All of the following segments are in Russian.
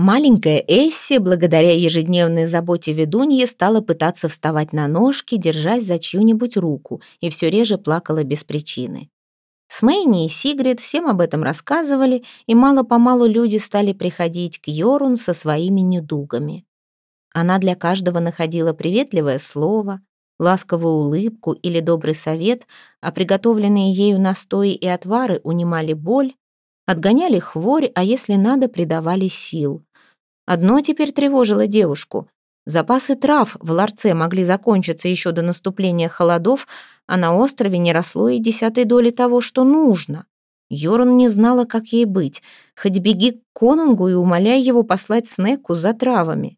Маленькая Эсси, благодаря ежедневной заботе ведуньи, стала пытаться вставать на ножки, держась за чью-нибудь руку, и все реже плакала без причины. С Мэйни и Сигрид всем об этом рассказывали, и мало-помалу люди стали приходить к Йорун со своими недугами. Она для каждого находила приветливое слово, ласковую улыбку или добрый совет, а приготовленные ею настои и отвары унимали боль, отгоняли хворь, а если надо, придавали сил. Одно теперь тревожило девушку. Запасы трав в ларце могли закончиться еще до наступления холодов, а на острове не росло и десятой доли того, что нужно. Йорун не знала, как ей быть. Хоть беги к конунгу и умоляй его послать Снеку за травами.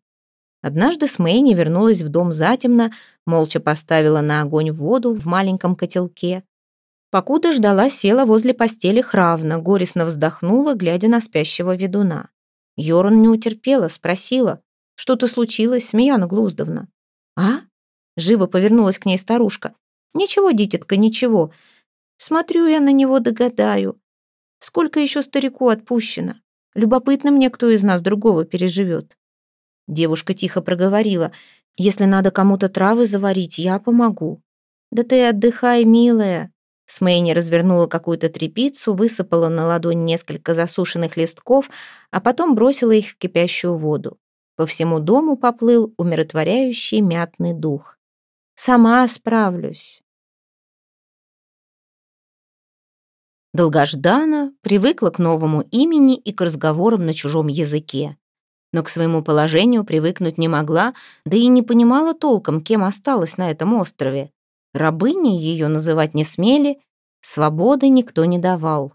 Однажды Смейни вернулась в дом затемно, молча поставила на огонь воду в маленьком котелке. Покуда ждала, села возле постели Хравна, горестно вздохнула, глядя на спящего ведуна. Йорн не утерпела, спросила, что-то случилось, Смеяна Глуздовна. «А?» — живо повернулась к ней старушка. «Ничего, дитятка, ничего. Смотрю я на него, догадаю. Сколько еще старику отпущено? Любопытно мне, кто из нас другого переживет». Девушка тихо проговорила. «Если надо кому-то травы заварить, я помогу». «Да ты отдыхай, милая», Смейни развернула какую-то тряпицу, высыпала на ладонь несколько засушенных листков, а потом бросила их в кипящую воду. По всему дому поплыл умиротворяющий мятный дух. «Сама справлюсь». Долгождана привыкла к новому имени и к разговорам на чужом языке. Но к своему положению привыкнуть не могла, да и не понимала толком, кем осталась на этом острове. Рабыней ее называть не смели, свободы никто не давал.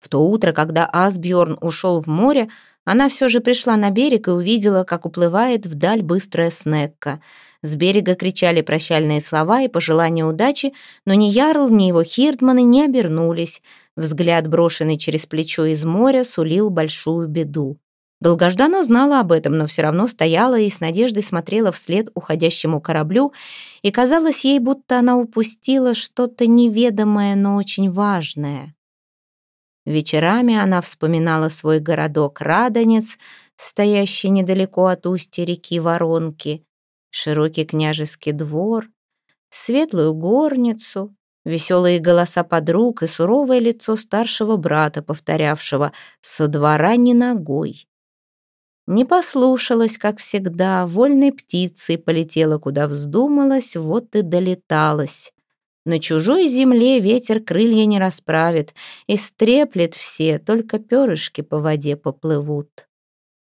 В то утро, когда Асбjorn ушел в море, она все же пришла на берег и увидела, как уплывает вдаль быстрая снекка. С берега кричали прощальные слова и пожелания удачи, но ни Ярл, ни его хирдманы не обернулись. Взгляд, брошенный через плечо из моря, сулил большую беду. Долгождана знала об этом, но все равно стояла и с надеждой смотрела вслед уходящему кораблю, и казалось ей, будто она упустила что-то неведомое, но очень важное. Вечерами она вспоминала свой городок Радонец, стоящий недалеко от устья реки Воронки, широкий княжеский двор, светлую горницу, веселые голоса подруг и суровое лицо старшего брата, повторявшего «со двора не ногой». Не послушалась, как всегда, вольной птицей полетела, куда вздумалась, вот и долеталась. На чужой земле ветер крылья не расправит, и стреплет все, только перышки по воде поплывут.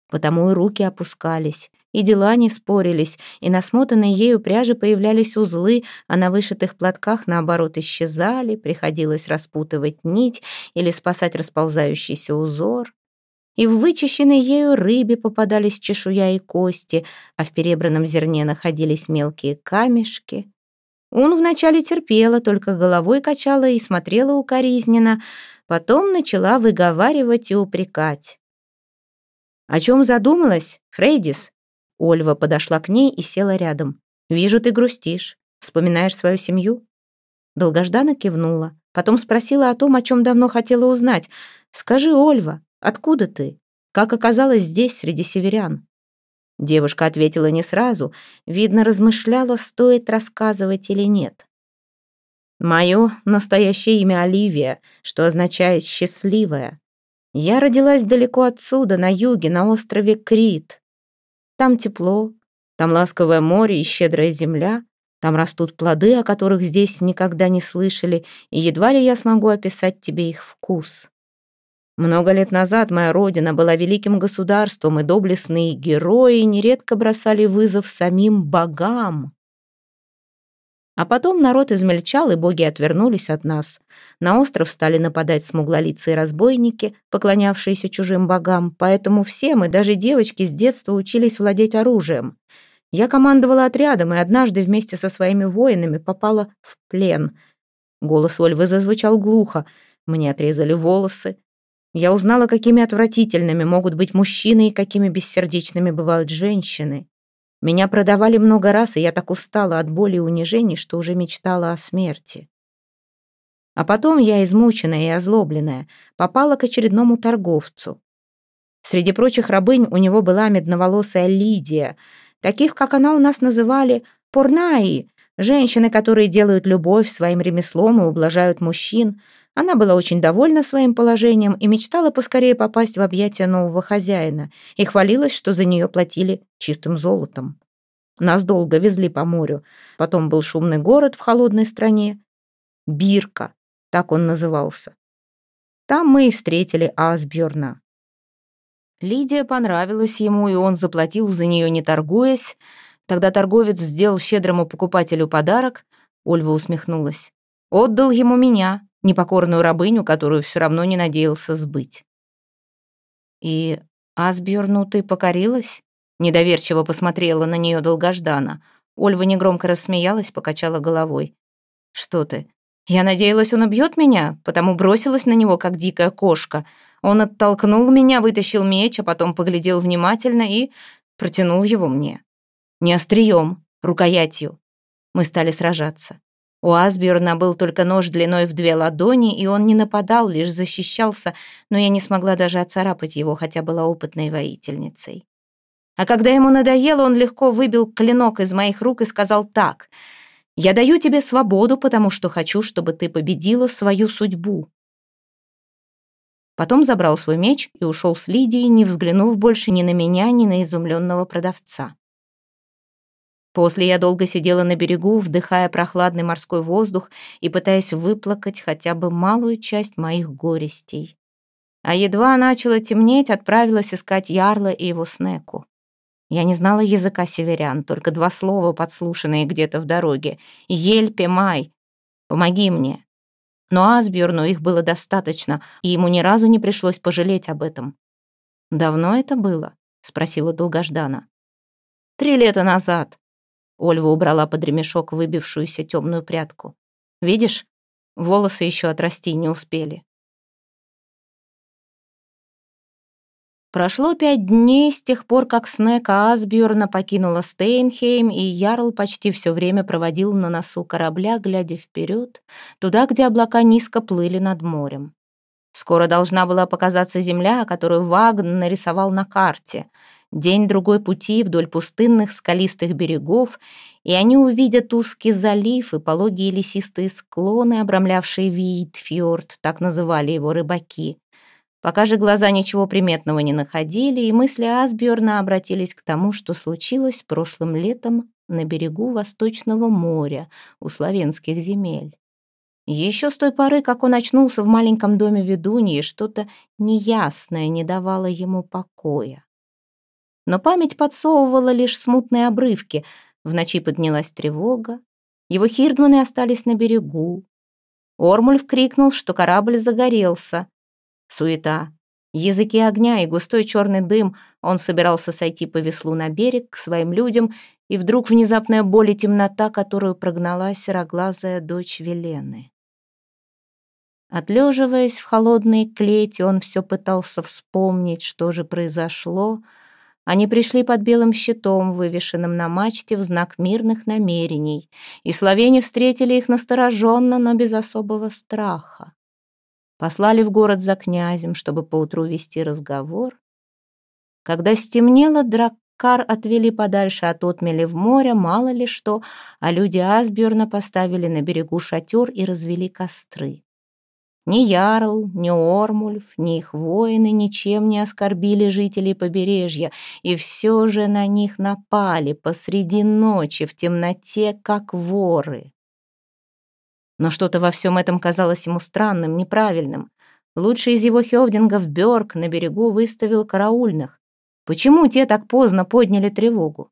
Потому и руки опускались, и дела не спорились, и на смотанной ею пряжи появлялись узлы, а на вышитых платках, наоборот, исчезали, приходилось распутывать нить или спасать расползающийся узор и в вычищенной ею рыбе попадались чешуя и кости, а в перебранном зерне находились мелкие камешки. Он вначале терпела, только головой качала и смотрела укоризненно, потом начала выговаривать и упрекать. «О чем задумалась, Фрейдис?» Ольва подошла к ней и села рядом. «Вижу, ты грустишь. Вспоминаешь свою семью?» Долгождана кивнула. Потом спросила о том, о чем давно хотела узнать. «Скажи, Ольва, Откуда ты? Как оказалась здесь, среди северян?» Девушка ответила не сразу. Видно, размышляла, стоит рассказывать или нет. «Мое настоящее имя Оливия, что означает «счастливая». Я родилась далеко отсюда, на юге, на острове Крит. Там тепло, там ласковое море и щедрая земля, там растут плоды, о которых здесь никогда не слышали, и едва ли я смогу описать тебе их вкус. Много лет назад моя родина была великим государством, и доблестные герои нередко бросали вызов самим богам. А потом народ измельчал, и боги отвернулись от нас. На остров стали нападать смуглолицые разбойники, поклонявшиеся чужим богам, поэтому все мы, даже девочки, с детства учились владеть оружием. Я командовала отрядом, и однажды вместе со своими воинами попала в плен. Голос Ольвы зазвучал глухо. Мне отрезали волосы, я узнала, какими отвратительными могут быть мужчины и какими бессердечными бывают женщины. Меня продавали много раз, и я так устала от боли и унижений, что уже мечтала о смерти. А потом я, измученная и озлобленная, попала к очередному торговцу. Среди прочих рабынь у него была медноволосая Лидия. Таких, как она, у нас называли порнаи, женщины, которые делают любовь своим ремеслом и ублажают мужчин. Она была очень довольна своим положением и мечтала поскорее попасть в объятия нового хозяина и хвалилась, что за нее платили чистым золотом. Нас долго везли по морю. Потом был шумный город в холодной стране. Бирка, так он назывался. Там мы и встретили Асбjörна. Лидия понравилась ему, и он заплатил за нее, не торгуясь. Тогда торговец сделал щедрому покупателю подарок. Ольва усмехнулась. Отдал ему меня, непокорную рабыню, которую все равно не надеялся сбыть. «И Асбjörну ты покорилась?» Недоверчиво посмотрела на нее долгождана. Ольва негромко рассмеялась, покачала головой. «Что ты? Я надеялась, он убьет меня, потому бросилась на него, как дикая кошка. Он оттолкнул меня, вытащил меч, а потом поглядел внимательно и протянул его мне. Не острием, рукоятью. Мы стали сражаться. У Асбjörна был только нож длиной в две ладони, и он не нападал, лишь защищался, но я не смогла даже оцарапать его, хотя была опытной воительницей. А когда ему надоело, он легко выбил клинок из моих рук и сказал так. «Я даю тебе свободу, потому что хочу, чтобы ты победила свою судьбу». Потом забрал свой меч и ушел с Лидией, не взглянув больше ни на меня, ни на изумленного продавца. После я долго сидела на берегу, вдыхая прохладный морской воздух и пытаясь выплакать хотя бы малую часть моих горестей. А едва начало темнеть, отправилась искать Ярла и его снеку. Я не знала языка северян, только два слова, подслушанные где-то в дороге. «Ельпе, Май! Помоги мне!» Но Асбjörну их было достаточно, и ему ни разу не пришлось пожалеть об этом. «Давно это было?» — спросила долгождана. «Три лета назад». Ольва убрала под ремешок выбившуюся темную прядку. «Видишь, волосы еще отрасти не успели». Прошло пять дней с тех пор, как Снека Асбjörна покинула Стейнхейм, и Ярл почти все время проводил на носу корабля, глядя вперед, туда, где облака низко плыли над морем. Скоро должна была показаться земля, которую Вагн нарисовал на карте. День-другой пути вдоль пустынных скалистых берегов, и они увидят узкий залив и пологие лесистые склоны, обрамлявшие Виитфьорд, так называли его рыбаки. Пока же глаза ничего приметного не находили, и мысли Асбjörна обратились к тому, что случилось прошлым летом на берегу Восточного моря у славянских земель. Еще с той поры, как он очнулся в маленьком доме ведуньи, что-то неясное не давало ему покоя. Но память подсовывала лишь смутные обрывки. В ночи поднялась тревога. Его хирдманы остались на берегу. Ормульф крикнул, что корабль загорелся. Суета. Языки огня и густой черный дым. Он собирался сойти по веслу на берег к своим людям, и вдруг внезапная боль и темнота, которую прогнала сероглазая дочь Велены. Отлеживаясь в холодной клете, он все пытался вспомнить, что же произошло. Они пришли под белым щитом, вывешенным на мачте в знак мирных намерений, и словени встретили их настороженно, но без особого страха. Послали в город за князем, чтобы поутру вести разговор. Когда стемнело, Драккар отвели подальше от отмели в море, мало ли что, а люди Асбjörна поставили на берегу шатер и развели костры. Ни Ярл, ни Ормульф, ни их воины ничем не оскорбили жителей побережья, и все же на них напали посреди ночи в темноте, как воры. Но что-то во всем этом казалось ему странным, неправильным. Лучший из его хевдингов Бёрк на берегу выставил караульных. Почему те так поздно подняли тревогу?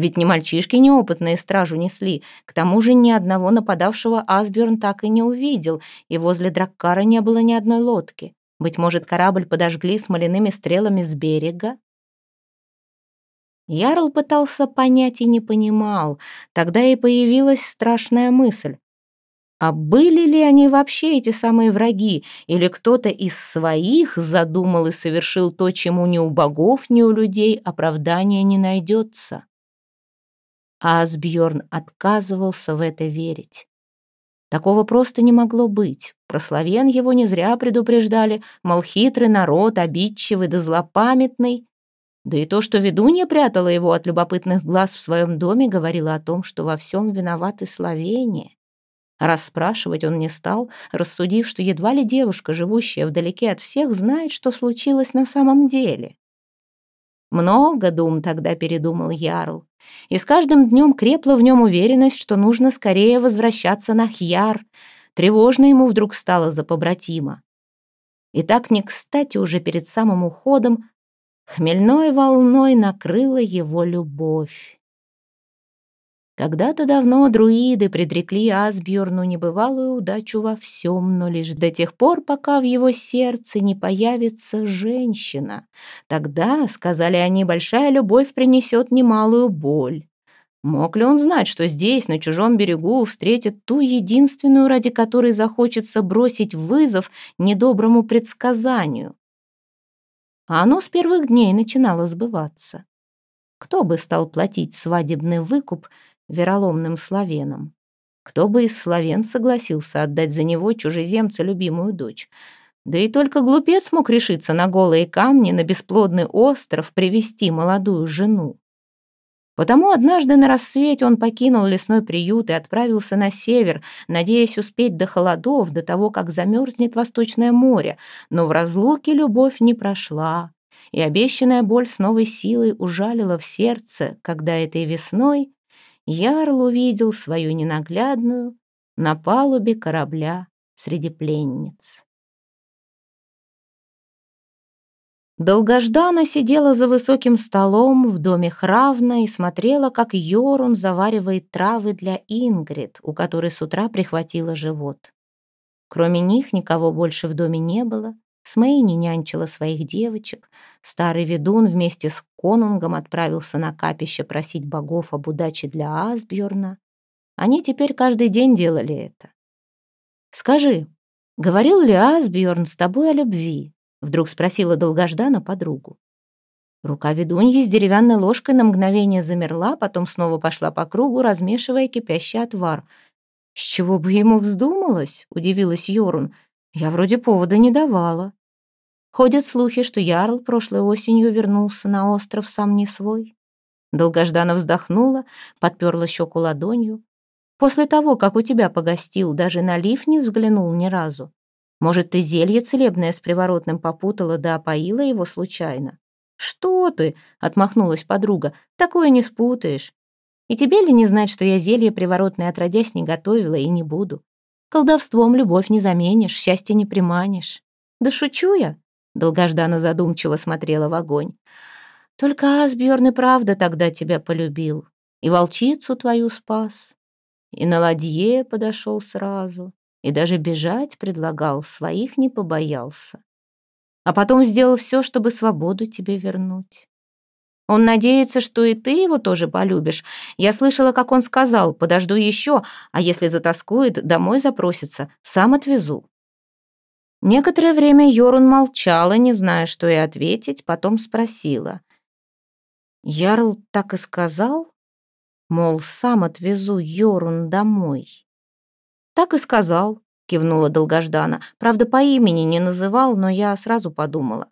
Ведь ни мальчишки неопытные стражу несли. К тому же ни одного нападавшего Асбjörn так и не увидел, и возле Драккара не было ни одной лодки. Быть может, корабль подожгли смоляными стрелами с берега? Ярл пытался понять и не понимал. Тогда и появилась страшная мысль. А были ли они вообще эти самые враги, или кто-то из своих задумал и совершил то, чему ни у богов, ни у людей оправдания не найдется? А Асбьерн отказывался в это верить. Такого просто не могло быть. Про славян его не зря предупреждали, мол, хитрый народ, обидчивый да злопамятный. Да и то, что ведунья прятала его от любопытных глаз в своем доме, говорило о том, что во всем виноваты словения. Расспрашивать он не стал, рассудив, что едва ли девушка, живущая вдалеке от всех, знает, что случилось на самом деле. Много дум тогда передумал Ярл, и с каждым днем крепла в нем уверенность, что нужно скорее возвращаться на Хьяр. Тревожно ему вдруг стало за побратима. И так не кстати уже перед самым уходом хмельной волной накрыла его любовь. Когда-то давно друиды предрекли Асбьорну небывалую удачу во всем, но лишь до тех пор, пока в его сердце не появится женщина. Тогда, сказали они, большая любовь принесет немалую боль. Мог ли он знать, что здесь, на чужом берегу, встретит ту единственную, ради которой захочется бросить вызов недоброму предсказанию? А оно с первых дней начинало сбываться. Кто бы стал платить свадебный выкуп – вероломным славянам. Кто бы из славян согласился отдать за него чужеземца любимую дочь? Да и только глупец мог решиться на голые камни, на бесплодный остров привести молодую жену. Потому однажды на рассвете он покинул лесной приют и отправился на север, надеясь успеть до холодов, до того, как замерзнет Восточное море. Но в разлуке любовь не прошла, и обещанная боль с новой силой ужалила в сердце, когда этой весной Ярл увидел свою ненаглядную на палубе корабля среди пленниц. Долгождана сидела за высоким столом в доме Хравна и смотрела, как Йорун заваривает травы для Ингрид, у которой с утра прихватило живот. Кроме них никого больше в доме не было, Смейни нянчила своих девочек. Старый ведун вместе с конунгом отправился на капище просить богов об удаче для Асбjörна. Они теперь каждый день делали это. «Скажи, говорил ли Асбjörн с тобой о любви?» Вдруг спросила долгождана подругу. Рука ведуньи с деревянной ложкой на мгновение замерла, потом снова пошла по кругу, размешивая кипящий отвар. «С чего бы ему вздумалось?» — удивилась Йорун. «Я вроде повода не давала». Ходят слухи, что Ярл прошлой осенью вернулся на остров сам не свой. Долгожданно вздохнула, подперла щеку ладонью. После того, как у тебя погостил, даже на лиф не взглянул ни разу. Может, ты зелье целебное с приворотным попутала да опоила его случайно? «Что ты?» — отмахнулась подруга. «Такое не спутаешь. И тебе ли не знать, что я зелье приворотное отродясь не готовила и не буду? Колдовством любовь не заменишь, счастье не приманишь. Да шучу я. Долгожданно задумчиво смотрела в огонь. Только Асбjörn и правда тогда тебя полюбил. И волчицу твою спас. И на ладье подошел сразу. И даже бежать предлагал, своих не побоялся. А потом сделал все, чтобы свободу тебе вернуть. Он надеется, что и ты его тоже полюбишь. Я слышала, как он сказал, подожду еще, а если затаскует, домой запросится, сам отвезу. Некоторое время Йорун молчала, не зная, что и ответить, потом спросила. «Ярл так и сказал? Мол, сам отвезу Йорун домой». «Так и сказал», — кивнула долгождана. «Правда, по имени не называл, но я сразу подумала».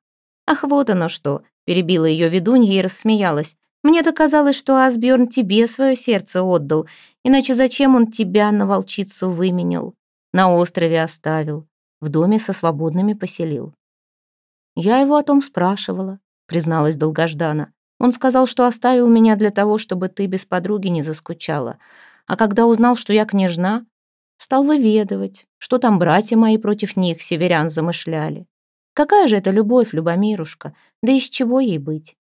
«Ах, вот оно что!» — перебила ее ведунья и рассмеялась. «Мне-то казалось, что Асбjörn тебе свое сердце отдал, иначе зачем он тебя на волчицу выменял? На острове оставил в доме со свободными поселил. Я его о том спрашивала, призналась долгождана. Он сказал, что оставил меня для того, чтобы ты без подруги не заскучала. А когда узнал, что я княжна, стал выведывать, что там братья мои против них, северян, замышляли. Какая же это любовь, Любомирушка? Да из чего ей быть?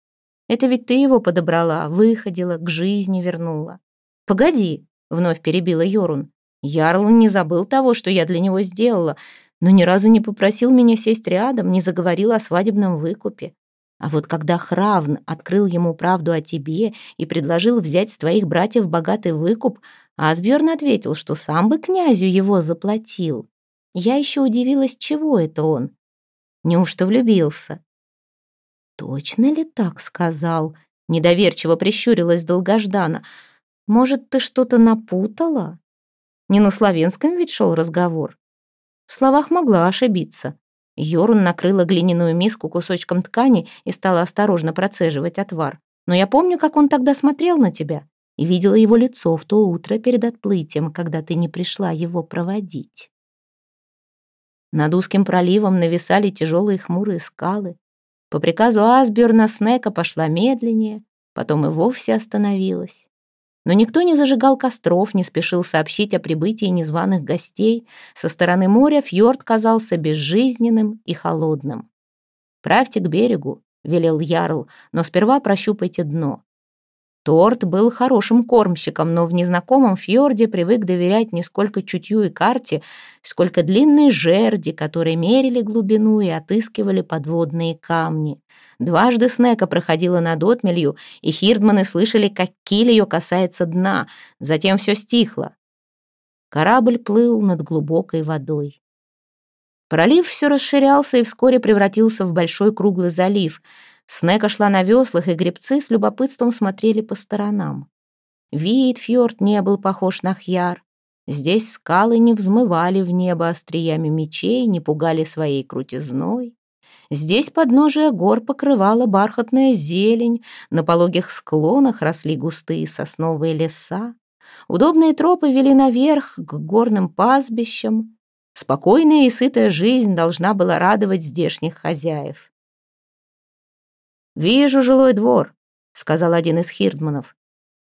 Это ведь ты его подобрала, выходила, к жизни вернула. Погоди, вновь перебила Йорун. Ярл не забыл того, что я для него сделала но ни разу не попросил меня сесть рядом, не заговорил о свадебном выкупе. А вот когда Хравн открыл ему правду о тебе и предложил взять с твоих братьев богатый выкуп, Асбjörn ответил, что сам бы князю его заплатил. Я еще удивилась, чего это он. Неужто влюбился? «Точно ли так сказал?» — недоверчиво прищурилась долгождана. «Может, ты что-то напутала?» Не на славянском ведь шел разговор. В словах могла ошибиться. Йорун накрыла глиняную миску кусочком ткани и стала осторожно процеживать отвар. Но я помню, как он тогда смотрел на тебя и видела его лицо в то утро перед отплытием, когда ты не пришла его проводить. Над узким проливом нависали тяжелые хмурые скалы. По приказу Асбjörна Снека пошла медленнее, потом и вовсе остановилась. Но никто не зажигал костров, не спешил сообщить о прибытии незваных гостей. Со стороны моря фьорд казался безжизненным и холодным. «Правьте к берегу», — велел Ярл, «но сперва прощупайте дно. Торт был хорошим кормщиком, но в незнакомом фьорде привык доверять не сколько чутью и карте, сколько длинной жерди, которые мерили глубину и отыскивали подводные камни. Дважды Снека проходила над отмелью, и хирдманы слышали, как киль ее касается дна. Затем все стихло. Корабль плыл над глубокой водой. Пролив все расширялся и вскоре превратился в большой круглый залив — Снека шла на веслах, и гребцы с любопытством смотрели по сторонам. Вид фьорд не был похож на Хьяр. Здесь скалы не взмывали в небо остриями мечей, не пугали своей крутизной. Здесь подножие гор покрывала бархатная зелень, на пологих склонах росли густые сосновые леса. Удобные тропы вели наверх к горным пастбищам. Спокойная и сытая жизнь должна была радовать здешних хозяев. «Вижу жилой двор», — сказал один из хирдманов.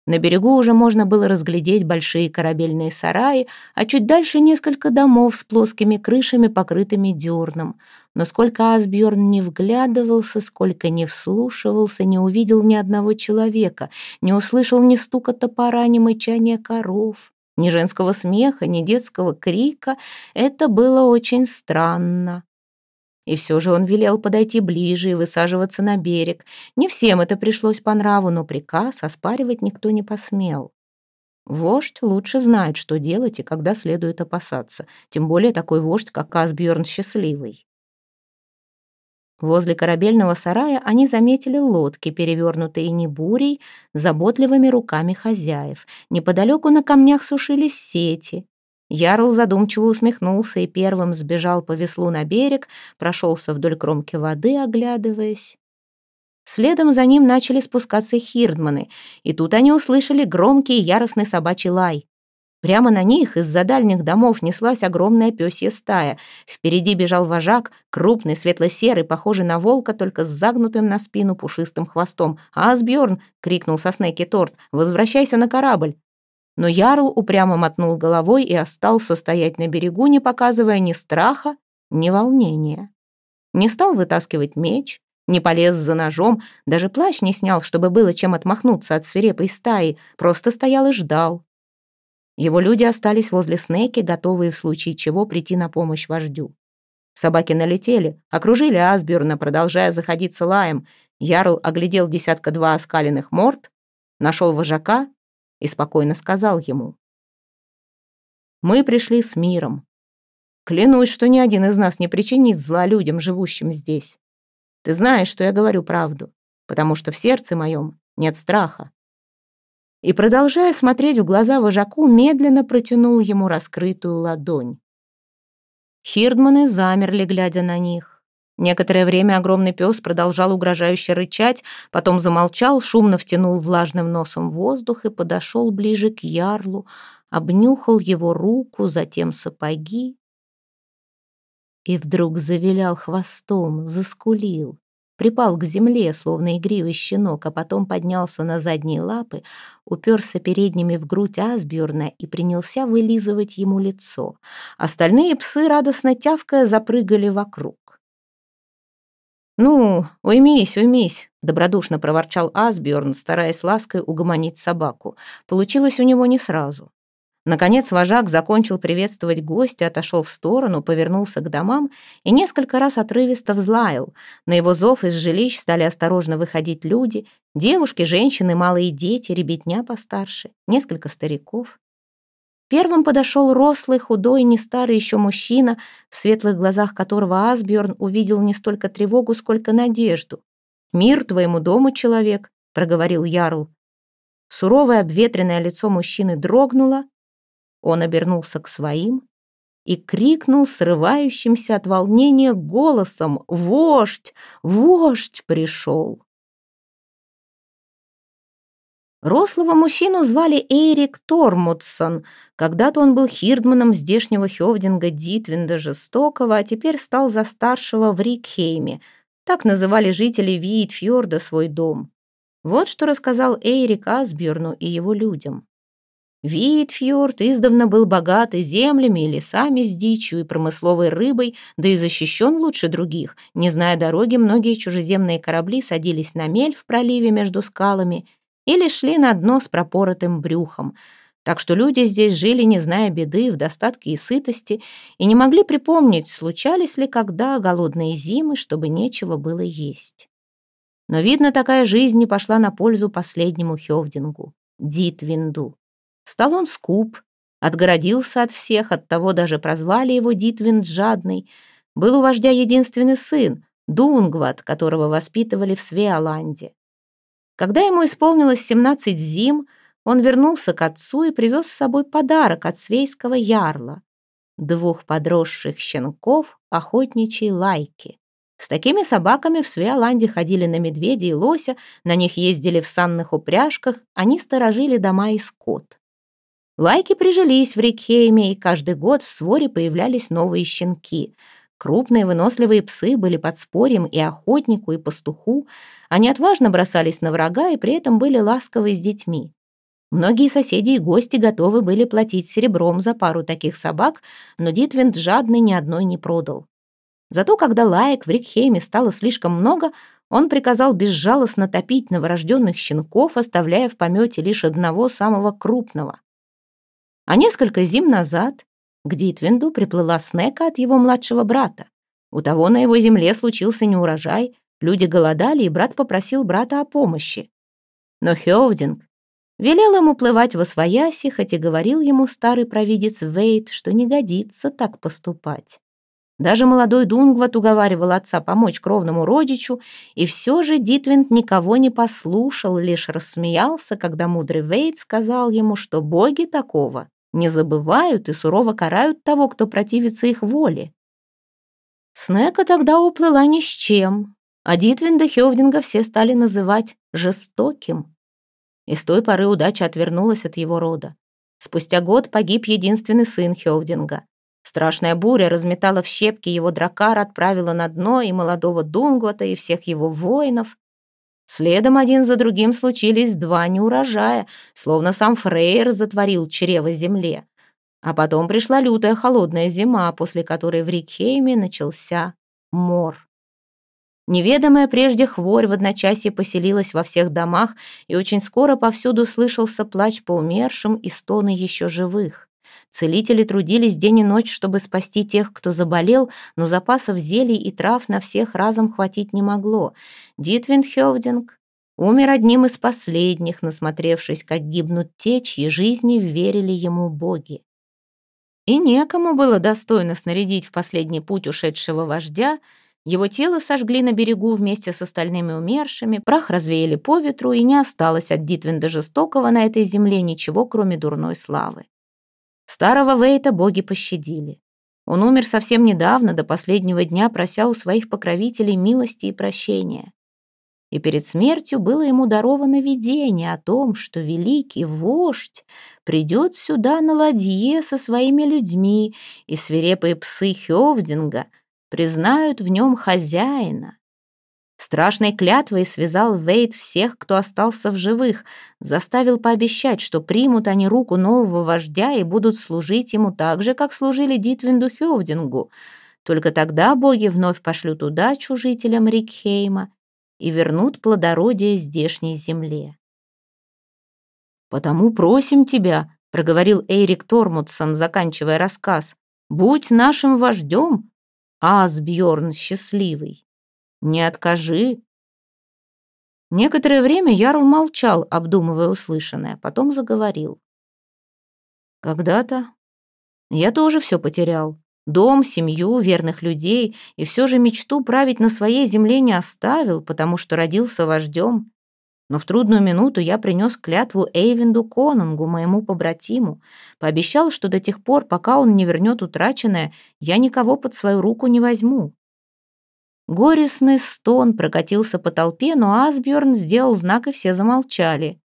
На берегу уже можно было разглядеть большие корабельные сараи, а чуть дальше несколько домов с плоскими крышами, покрытыми дерном. Но сколько Асбjörn не вглядывался, сколько не вслушивался, не увидел ни одного человека, не услышал ни стука топора, ни мычания коров, ни женского смеха, ни детского крика, это было очень странно. И все же он велел подойти ближе и высаживаться на берег. Не всем это пришлось по нраву, но приказ оспаривать никто не посмел. Вождь лучше знает, что делать и когда следует опасаться, тем более такой вождь, как Асбjörn Счастливый. Возле корабельного сарая они заметили лодки, перевернутые не бурей, заботливыми руками хозяев. Неподалеку на камнях сушились сети. Ярл задумчиво усмехнулся и первым сбежал по веслу на берег, прошелся вдоль кромки воды, оглядываясь. Следом за ним начали спускаться хирдманы, и тут они услышали громкий яростный собачий лай. Прямо на них из-за дальних домов неслась огромная пёсья стая. Впереди бежал вожак, крупный, светло-серый, похожий на волка, только с загнутым на спину пушистым хвостом. «Асбjörn!» — крикнул со Снеки Торт. «Возвращайся на корабль!» Но Ярл упрямо мотнул головой и остался стоять на берегу, не показывая ни страха, ни волнения. Не стал вытаскивать меч, не полез за ножом, даже плащ не снял, чтобы было чем отмахнуться от свирепой стаи, просто стоял и ждал. Его люди остались возле Снеки, готовые в случае чего прийти на помощь вождю. Собаки налетели, окружили Асбjörна, продолжая заходиться лаем. Ярл оглядел десятка-два оскаленных морд, нашел вожака и спокойно сказал ему. «Мы пришли с миром. Клянусь, что ни один из нас не причинит зла людям, живущим здесь. Ты знаешь, что я говорю правду, потому что в сердце моем нет страха». И, продолжая смотреть в глаза вожаку, медленно протянул ему раскрытую ладонь. Хирдманы замерли, глядя на них. Некоторое время огромный пес продолжал угрожающе рычать, потом замолчал, шумно втянул влажным носом воздух и подошел ближе к ярлу, обнюхал его руку, затем сапоги. И вдруг завилял хвостом, заскулил, припал к земле, словно игривый щенок, а потом поднялся на задние лапы, уперся передними в грудь Асбjörна и принялся вылизывать ему лицо. Остальные псы, радостно тявкая, запрыгали вокруг. «Ну, уймись, уймись», — добродушно проворчал Асбjörn, стараясь лаской угомонить собаку. Получилось у него не сразу. Наконец вожак закончил приветствовать гостя, отошел в сторону, повернулся к домам и несколько раз отрывисто взлаял. На его зов из жилищ стали осторожно выходить люди, девушки, женщины, малые дети, ребятня постарше, несколько стариков. Первым подошел рослый, худой, не старый еще мужчина, в светлых глазах которого Асбjörn увидел не столько тревогу, сколько надежду. «Мир твоему дому, человек», — проговорил Ярл. Суровое обветренное лицо мужчины дрогнуло, Он обернулся к своим и крикнул срывающимся от волнения голосом «Вождь! Вождь пришел!» Рослого мужчину звали Эрик Тормутсон. Когда-то он был хирдманом здешнего хёвдинга Дитвинда Жестокого, а теперь стал за старшего в Рикхейме. Так называли жители Виитфьорда свой дом. Вот что рассказал Эйрик Асбjörну и его людям. Виитфьорд издавна был богат и землями, и лесами с дичью, и промысловой рыбой, да и защищен лучше других. Не зная дороги, многие чужеземные корабли садились на мель в проливе между скалами – или шли на дно с пропоротым брюхом. Так что люди здесь жили, не зная беды, в достатке и сытости, и не могли припомнить, случались ли когда голодные зимы, чтобы нечего было есть. Но, видно, такая жизнь не пошла на пользу последнему Хёвдингу, Дитвинду. Стал он скуп, отгородился от всех, оттого даже прозвали его Дитвинд жадный. Был у вождя единственный сын, Дунгват, которого воспитывали в Свеоланде. Когда ему исполнилось 17 зим, он вернулся к отцу и привез с собой подарок от свейского ярла. Двух подросших щенков охотничьей лайки. С такими собаками в Свеоланде ходили на медведя и лося, на них ездили в санных упряжках, они сторожили дома и скот. Лайки прижились в Рикхейме, и каждый год в своре появлялись новые щенки — Крупные выносливые псы были подспорьем и охотнику, и пастуху. Они отважно бросались на врага и при этом были ласковы с детьми. Многие соседи и гости готовы были платить серебром за пару таких собак, но Дитвинд жадный ни одной не продал. Зато когда лаек в Рикхейме стало слишком много, он приказал безжалостно топить новорожденных щенков, оставляя в помете лишь одного самого крупного. А несколько зим назад к Дитвинду приплыла Снека от его младшего брата. У того на его земле случился неурожай, люди голодали, и брат попросил брата о помощи. Но Хёвдинг велел ему плывать во свояси, хоть и говорил ему старый провидец Вейт, что не годится так поступать. Даже молодой Дунгват уговаривал отца помочь кровному родичу, и все же Дитвинд никого не послушал, лишь рассмеялся, когда мудрый Вейт сказал ему, что боги такого не забывают и сурово карают того, кто противится их воле. Снека тогда уплыла ни с чем, а Дитвинда Хёвдинга все стали называть жестоким. И с той поры удача отвернулась от его рода. Спустя год погиб единственный сын Хёвдинга. Страшная буря разметала в щепки его дракар, отправила на дно и молодого Дунгота, и всех его воинов. Следом один за другим случились два неурожая, словно сам Фрейер затворил чрево земле. А потом пришла лютая холодная зима, после которой в Рикхейме начался мор. Неведомая прежде хворь в одночасье поселилась во всех домах, и очень скоро повсюду слышался плач по умершим и стоны еще живых. Целители трудились день и ночь, чтобы спасти тех, кто заболел, но запасов зелий и трав на всех разом хватить не могло. Дитвинд Хёвдинг умер одним из последних, насмотревшись, как гибнут те, чьи жизни верили ему боги. И некому было достойно снарядить в последний путь ушедшего вождя, его тело сожгли на берегу вместе с остальными умершими, прах развеяли по ветру, и не осталось от Дитвинда Жестокого на этой земле ничего, кроме дурной славы. Старого Вейта боги пощадили. Он умер совсем недавно, до последнего дня, прося у своих покровителей милости и прощения и перед смертью было ему даровано видение о том, что великий вождь придет сюда на ладье со своими людьми, и свирепые псы Хёвдинга признают в нем хозяина. Страшной клятвой связал Вейт всех, кто остался в живых, заставил пообещать, что примут они руку нового вождя и будут служить ему так же, как служили Дитвинду Хёвдингу. Только тогда боги вновь пошлют удачу жителям Рикхейма и вернут плодородие здешней земле. «Потому просим тебя», — проговорил Эйрик Тормутсон, заканчивая рассказ, «будь нашим вождем, Асбьорн счастливый. Не откажи». Некоторое время Ярл молчал, обдумывая услышанное, потом заговорил. «Когда-то я тоже все потерял. Дом, семью, верных людей, и все же мечту править на своей земле не оставил, потому что родился вождем. Но в трудную минуту я принес клятву Эйвинду Конунгу, моему побратиму. Пообещал, что до тех пор, пока он не вернет утраченное, я никого под свою руку не возьму. Горестный стон прокатился по толпе, но Асбjörn сделал знак, и все замолчали.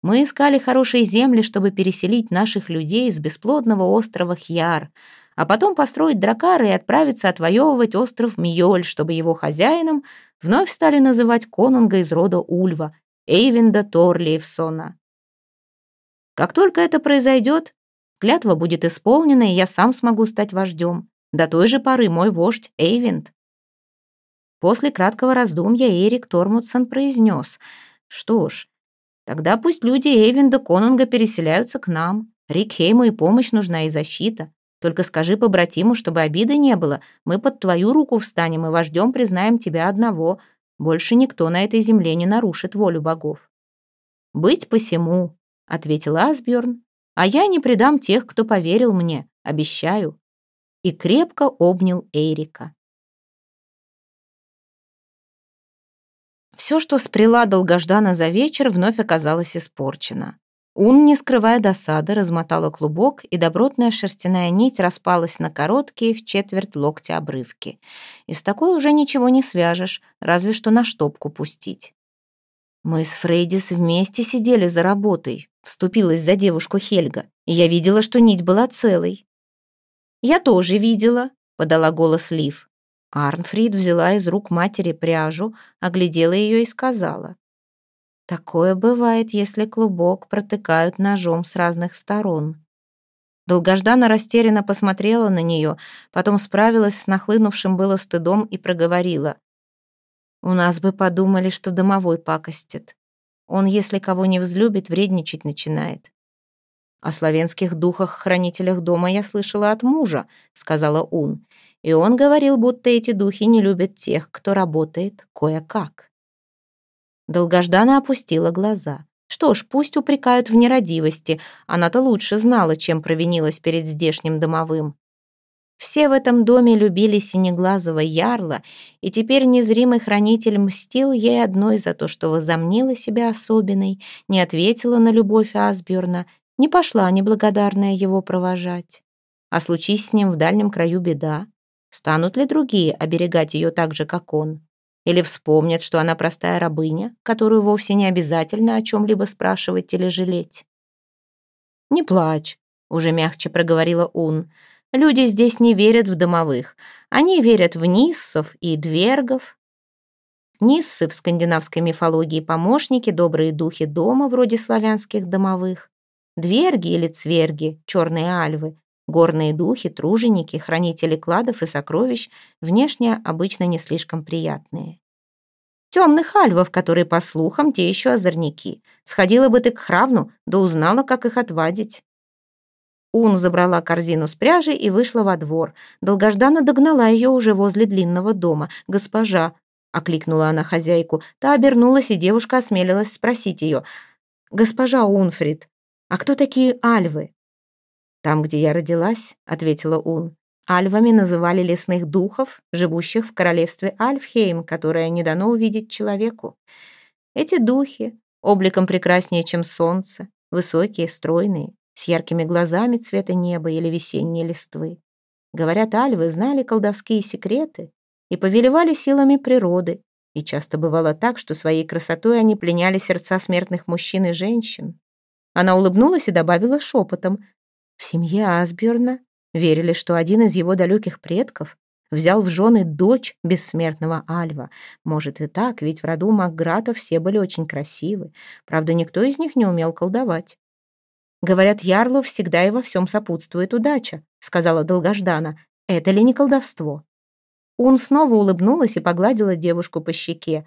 Мы искали хорошие земли, чтобы переселить наших людей с бесплодного острова Хьяр, а потом построить дракары и отправиться отвоевывать остров Мьёль, чтобы его хозяином вновь стали называть конунга из рода Ульва, Эйвинда Торлиевсона. Как только это произойдет, клятва будет исполнена, и я сам смогу стать вождем. До той же поры мой вождь Эйвинд. После краткого раздумья Эрик Тормутсон произнес, что ж, тогда пусть люди Эйвинда Конунга переселяются к нам. Рикхейму и помощь нужна, и защита. Только скажи побратиму, чтобы обиды не было. Мы под твою руку встанем и вождем признаем тебя одного — больше никто на этой земле не нарушит волю богов. «Быть посему», — ответил Асбjörn, «а я не предам тех, кто поверил мне, обещаю». И крепко обнял Эрика. Все, что спрела долгождана за вечер, вновь оказалось испорчено. Ун, не скрывая досады, размотала клубок, и добротная шерстяная нить распалась на короткие в четверть локтя обрывки. Из такой уже ничего не свяжешь, разве что на штопку пустить. «Мы с Фрейдис вместе сидели за работой», — вступилась за девушку Хельга, «и я видела, что нить была целой». «Я тоже видела», — подала голос Лив. Арнфрид взяла из рук матери пряжу, оглядела ее и сказала. Такое бывает, если клубок протыкают ножом с разных сторон. Долгожданно растерянно посмотрела на нее, потом справилась с нахлынувшим было стыдом и проговорила. «У нас бы подумали, что домовой пакостит. Он, если кого не взлюбит, вредничать начинает». «О славянских духах-хранителях дома я слышала от мужа», — сказала Ун. «И он говорил, будто эти духи не любят тех, кто работает кое-как». Долгождана опустила глаза. Что ж, пусть упрекают в нерадивости. Она-то лучше знала, чем провинилась перед здешним домовым. Все в этом доме любили синеглазого ярла, и теперь незримый хранитель мстил ей одной за то, что возомнила себя особенной, не ответила на любовь Асбjörна, не пошла неблагодарная его провожать. А случись с ним в дальнем краю беда, станут ли другие оберегать ее так же, как он? Или вспомнят, что она простая рабыня, которую вовсе не обязательно о чем-либо спрашивать или жалеть. «Не плачь», — уже мягче проговорила Ун. «Люди здесь не верят в домовых. Они верят в ниссов и двергов». Ниссы в скандинавской мифологии помощники, добрые духи дома, вроде славянских домовых. Дверги или цверги, черные альвы, горные духи, труженики, хранители кладов и сокровищ, внешне обычно не слишком приятные. Темных альвов, которые, по слухам, те еще озорники. Сходила бы ты к Хравну, да узнала, как их отвадить. Ун забрала корзину с пряжей и вышла во двор. Долгожданно догнала ее уже возле длинного дома. «Госпожа», — окликнула она хозяйку, та обернулась, и девушка осмелилась спросить ее. «Госпожа Унфрид, а кто такие альвы?» «Там, где я родилась», — ответила Ун. Альвами называли лесных духов, живущих в королевстве Альфхейм, которое не дано увидеть человеку. Эти духи, обликом прекраснее, чем солнце, высокие, стройные, с яркими глазами цвета неба или весенней листвы. Говорят, альвы знали колдовские секреты и повелевали силами природы, и часто бывало так, что своей красотой они пленяли сердца смертных мужчин и женщин. Она улыбнулась и добавила шепотом. В семье Асбjörна Верили, что один из его далеких предков взял в жены дочь бессмертного Альва. Может и так, ведь в роду Макграта все были очень красивы. Правда, никто из них не умел колдовать. «Говорят, Ярлу всегда и во всем сопутствует удача», — сказала Долгождана. «Это ли не колдовство?» Ун снова улыбнулась и погладила девушку по щеке.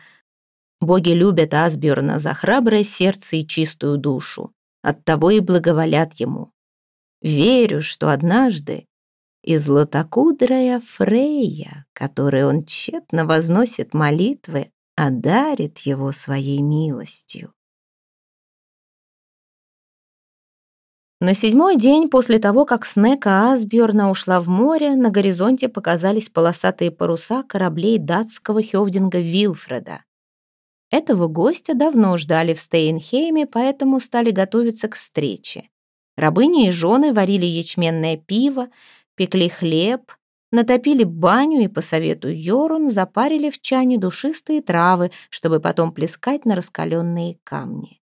«Боги любят Асбjörна за храброе сердце и чистую душу. Оттого и благоволят ему. Верю, что однажды и златокудрая Фрейя, которой он тщетно возносит молитвы, одарит его своей милостью. На седьмой день после того, как Снека Асбjörна ушла в море, на горизонте показались полосатые паруса кораблей датского хёвдинга Вилфреда. Этого гостя давно ждали в Стейнхейме, поэтому стали готовиться к встрече. Рабыни и жены варили ячменное пиво, пекли хлеб, натопили баню и, по совету Йорун, запарили в чане душистые травы, чтобы потом плескать на раскаленные камни.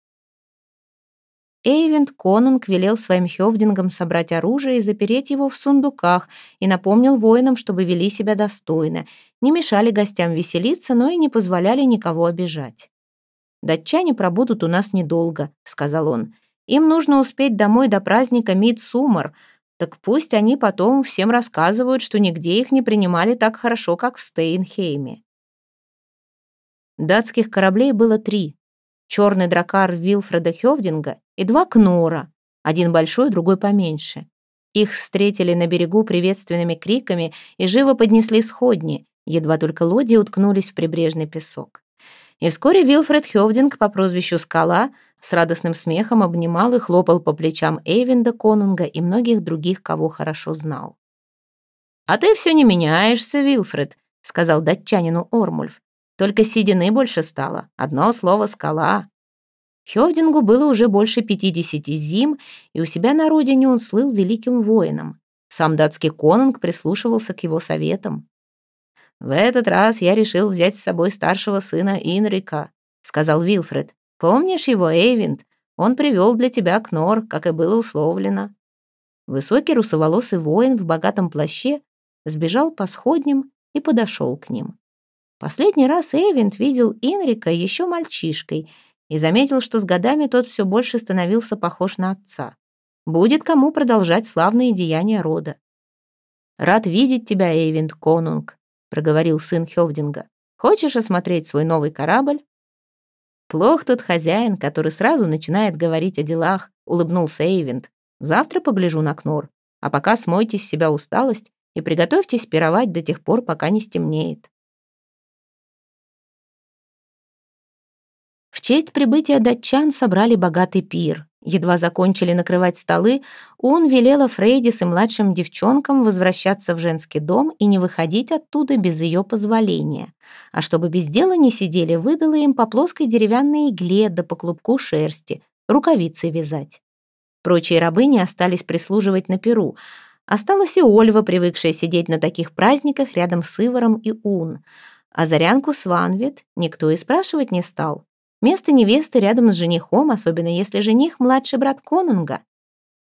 Эйвент Конунг велел своим хёвдингам собрать оружие и запереть его в сундуках и напомнил воинам, чтобы вели себя достойно, не мешали гостям веселиться, но и не позволяли никого обижать. «Датчане пробудут у нас недолго», — сказал он. «Им нужно успеть домой до праздника Мидсумар, так пусть они потом всем рассказывают, что нигде их не принимали так хорошо, как в Стейнхейме». Датских кораблей было три. Черный дракар Вилфреда Хёвдинга и два кнора, один большой, другой поменьше. Их встретили на берегу приветственными криками и живо поднесли сходни, едва только лодии уткнулись в прибрежный песок. И вскоре Вилфред Хёвдинг по прозвищу «Скала» с радостным смехом обнимал и хлопал по плечам Эйвинда Конунга и многих других, кого хорошо знал. «А ты все не меняешься, Вилфред», — сказал датчанину Ормульф. «Только седины больше стало. Одно слово «скала». Хёвдингу было уже больше пятидесяти зим, и у себя на родине он слыл великим воином. Сам датский конунг прислушивался к его советам. «В этот раз я решил взять с собой старшего сына Инрика», — сказал Вилфред. «Помнишь его, Эйвинд? Он привел для тебя Кнор, как и было условлено». Высокий русоволосый воин в богатом плаще сбежал по сходням и подошел к ним. Последний раз Эйвинд видел Инрика еще мальчишкой — и заметил, что с годами тот все больше становился похож на отца. Будет кому продолжать славные деяния рода. «Рад видеть тебя, Эйвинд Конунг», — проговорил сын Хёвдинга. «Хочешь осмотреть свой новый корабль?» «Плох тот хозяин, который сразу начинает говорить о делах», — улыбнулся Эйвинд. «Завтра погляжу на Кнор, а пока смойте с себя усталость и приготовьтесь пировать до тех пор, пока не стемнеет». В честь прибытия датчан собрали богатый пир. Едва закончили накрывать столы, он велела Фрейдис и младшим девчонкам возвращаться в женский дом и не выходить оттуда без ее позволения. А чтобы без дела не сидели, выдала им по плоской деревянной игле да по клубку шерсти, рукавицы вязать. Прочие рабыни остались прислуживать на перу. Осталась и Ольва, привыкшая сидеть на таких праздниках рядом с Иваром и Ун. А Зарянку Сванвит никто и спрашивать не стал. Место невесты рядом с женихом, особенно если жених младший брат Конунга.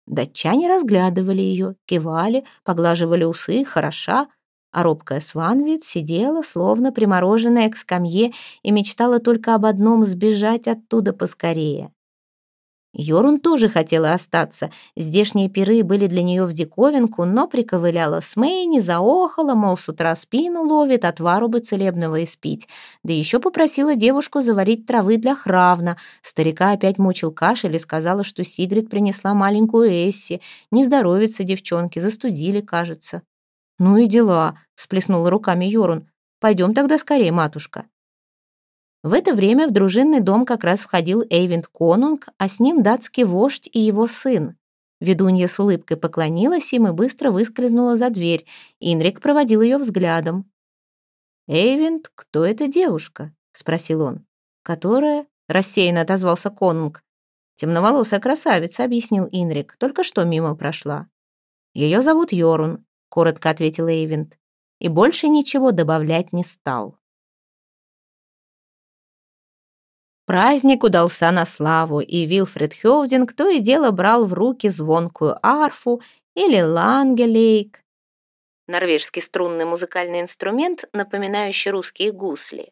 Датчане разглядывали ее, кивали, поглаживали усы, хороша, а робкая Сванвит сидела, словно примороженная к скамье, и мечтала только об одном — сбежать оттуда поскорее. Йорун тоже хотела остаться. Здешние пиры были для нее в диковинку, но приковыляла с Мэйни, заохала, мол, с утра спину ловит, отвару бы целебного испить. Да еще попросила девушку заварить травы для хравна. Старика опять мучил кашель и сказала, что Сигрид принесла маленькую Эсси. Не здоровится девчонки, застудили, кажется. «Ну и дела», — всплеснула руками Йорун. «Пойдем тогда скорее, матушка». В это время в дружинный дом как раз входил Эйвинд Конунг, а с ним датский вождь и его сын. Ведунья с улыбкой поклонилась им и быстро выскользнула за дверь. Инрик проводил ее взглядом. «Эйвинд, кто эта девушка?» — спросил он. «Которая?» — рассеянно отозвался Конунг. «Темноволосая красавица», — объяснил Инрик. «Только что мимо прошла». «Ее зовут Йорун», — коротко ответил Эйвинд. И больше ничего добавлять не стал. Праздник удался на славу, и Вилфред Хёвдинг то и дело брал в руки звонкую арфу или лангелейк, норвежский струнный музыкальный инструмент, напоминающий русские гусли,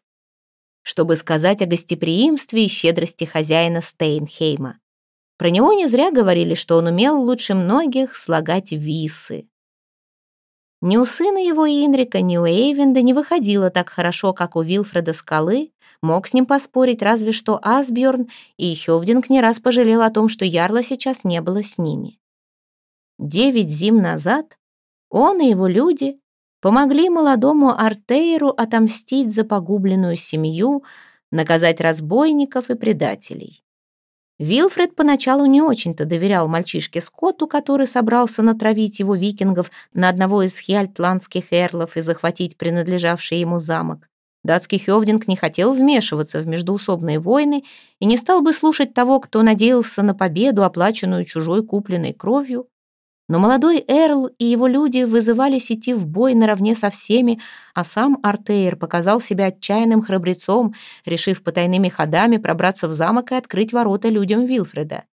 чтобы сказать о гостеприимстве и щедрости хозяина Стейнхейма. Про него не зря говорили, что он умел лучше многих слагать висы. Ни у сына его Инрика, ни у Эйвенда не выходило так хорошо, как у Вилфреда Скалы, Мог с ним поспорить разве что Асбjörn, и Хёвдинг не раз пожалел о том, что Ярла сейчас не было с ними. Девять зим назад он и его люди помогли молодому Артейру отомстить за погубленную семью, наказать разбойников и предателей. Вилфред поначалу не очень-то доверял мальчишке Скотту, который собрался натравить его викингов на одного из хьяльтландских эрлов и захватить принадлежавший ему замок. Датский Хёвдинг не хотел вмешиваться в междуусобные войны и не стал бы слушать того, кто надеялся на победу, оплаченную чужой купленной кровью. Но молодой Эрл и его люди вызывались идти в бой наравне со всеми, а сам Артейр показал себя отчаянным храбрецом, решив потайными ходами пробраться в замок и открыть ворота людям Вилфреда.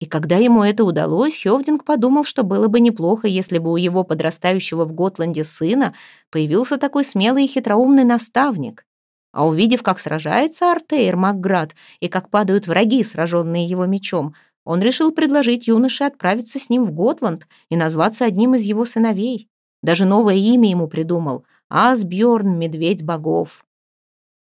И когда ему это удалось, Хёвдинг подумал, что было бы неплохо, если бы у его подрастающего в Готланде сына появился такой смелый и хитроумный наставник. А увидев, как сражается Артейр Макград и как падают враги, сраженные его мечом, он решил предложить юноше отправиться с ним в Готланд и назваться одним из его сыновей. Даже новое имя ему придумал — Асбjörn, медведь богов.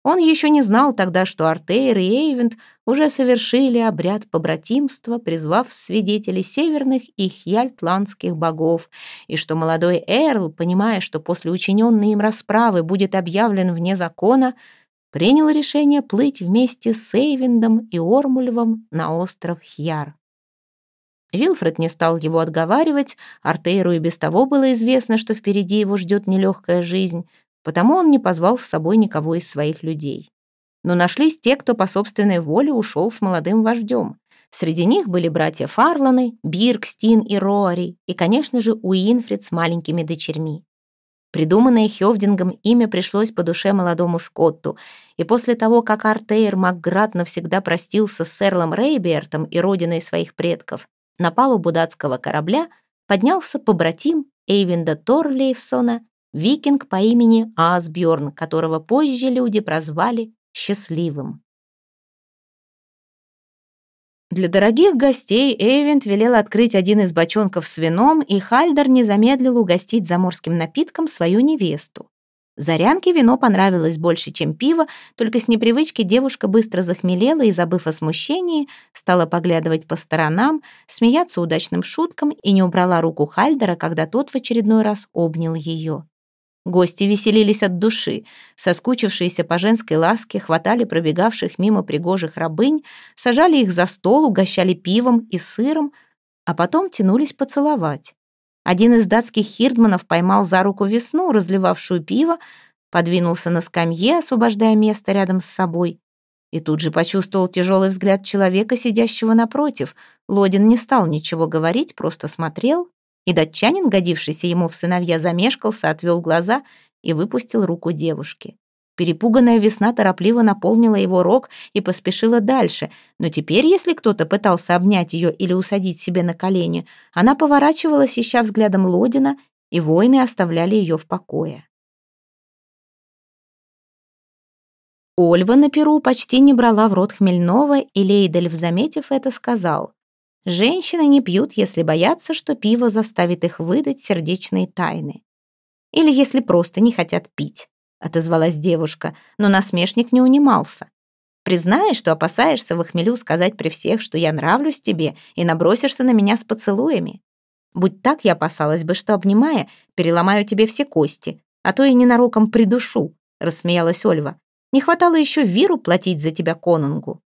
Он еще не знал тогда, что Артейр и Эйвент уже совершили обряд побратимства, призвав свидетелей северных и хьяльтландских богов, и что молодой Эрл, понимая, что после учиненной им расправы будет объявлен вне закона, принял решение плыть вместе с Эйвиндом и Ормульвом на остров Хьяр. Вилфред не стал его отговаривать, Артейру и без того было известно, что впереди его ждет нелегкая жизнь, потому он не позвал с собой никого из своих людей. Но нашлись те, кто по собственной воле ушел с молодым вождем. Среди них были братья Фарланы, Бирк, Стин и Роари, и, конечно же, Уинфрид с маленькими дочерьми. Придуманное Хёвдингом имя пришлось по душе молодому Скотту, и после того, как Артейр Макград навсегда простился с Эрлом Рейбертом и родиной своих предков, на палубу датского корабля поднялся побратим Эйвинда Торлейфсона, викинг по имени Асбjörn, которого позже люди прозвали «счастливым». Для дорогих гостей Эйвент велел открыть один из бочонков с вином, и Хальдер не замедлил угостить заморским напитком свою невесту. Зарянке вино понравилось больше, чем пиво, только с непривычки девушка быстро захмелела и, забыв о смущении, стала поглядывать по сторонам, смеяться удачным шуткам и не убрала руку Хальдера, когда тот в очередной раз обнял ее. Гости веселились от души, соскучившиеся по женской ласке, хватали пробегавших мимо пригожих рабынь, сажали их за стол, угощали пивом и сыром, а потом тянулись поцеловать. Один из датских хирдманов поймал за руку весну, разливавшую пиво, подвинулся на скамье, освобождая место рядом с собой, и тут же почувствовал тяжелый взгляд человека, сидящего напротив. Лодин не стал ничего говорить, просто смотрел и датчанин, годившийся ему в сыновья, замешкался, отвел глаза и выпустил руку девушки. Перепуганная весна торопливо наполнила его рог и поспешила дальше, но теперь, если кто-то пытался обнять ее или усадить себе на колени, она поворачивалась, ища взглядом Лодина, и воины оставляли ее в покое. Ольва на перу почти не брала в рот хмельного, и Лейдельф, заметив это, сказал, Женщины не пьют, если боятся, что пиво заставит их выдать сердечные тайны. Или если просто не хотят пить, отозвалась девушка, но насмешник не унимался. Признай, что опасаешься в хмелю сказать при всех, что я нравлюсь тебе, и набросишься на меня с поцелуями. Будь так, я опасалась бы, что, обнимая, переломаю тебе все кости, а то и ненароком придушу», — рассмеялась Ольва. «Не хватало еще Виру платить за тебя конунгу».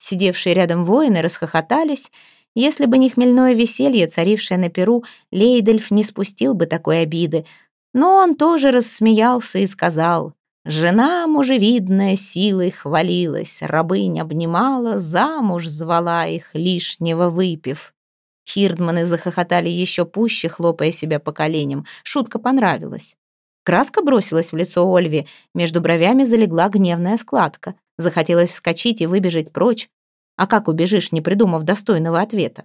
Сидевшие рядом воины расхохотались. Если бы не хмельное веселье, царившее на перу, Лейдельф не спустил бы такой обиды. Но он тоже рассмеялся и сказал, «Жена мужевидная силой хвалилась, рабынь обнимала, замуж звала их, лишнего выпив». Хирдманы захохотали еще пуще, хлопая себя по коленям. Шутка понравилась. Краска бросилась в лицо Ольви, между бровями залегла гневная складка. Захотелось вскочить и выбежать прочь. А как убежишь, не придумав достойного ответа?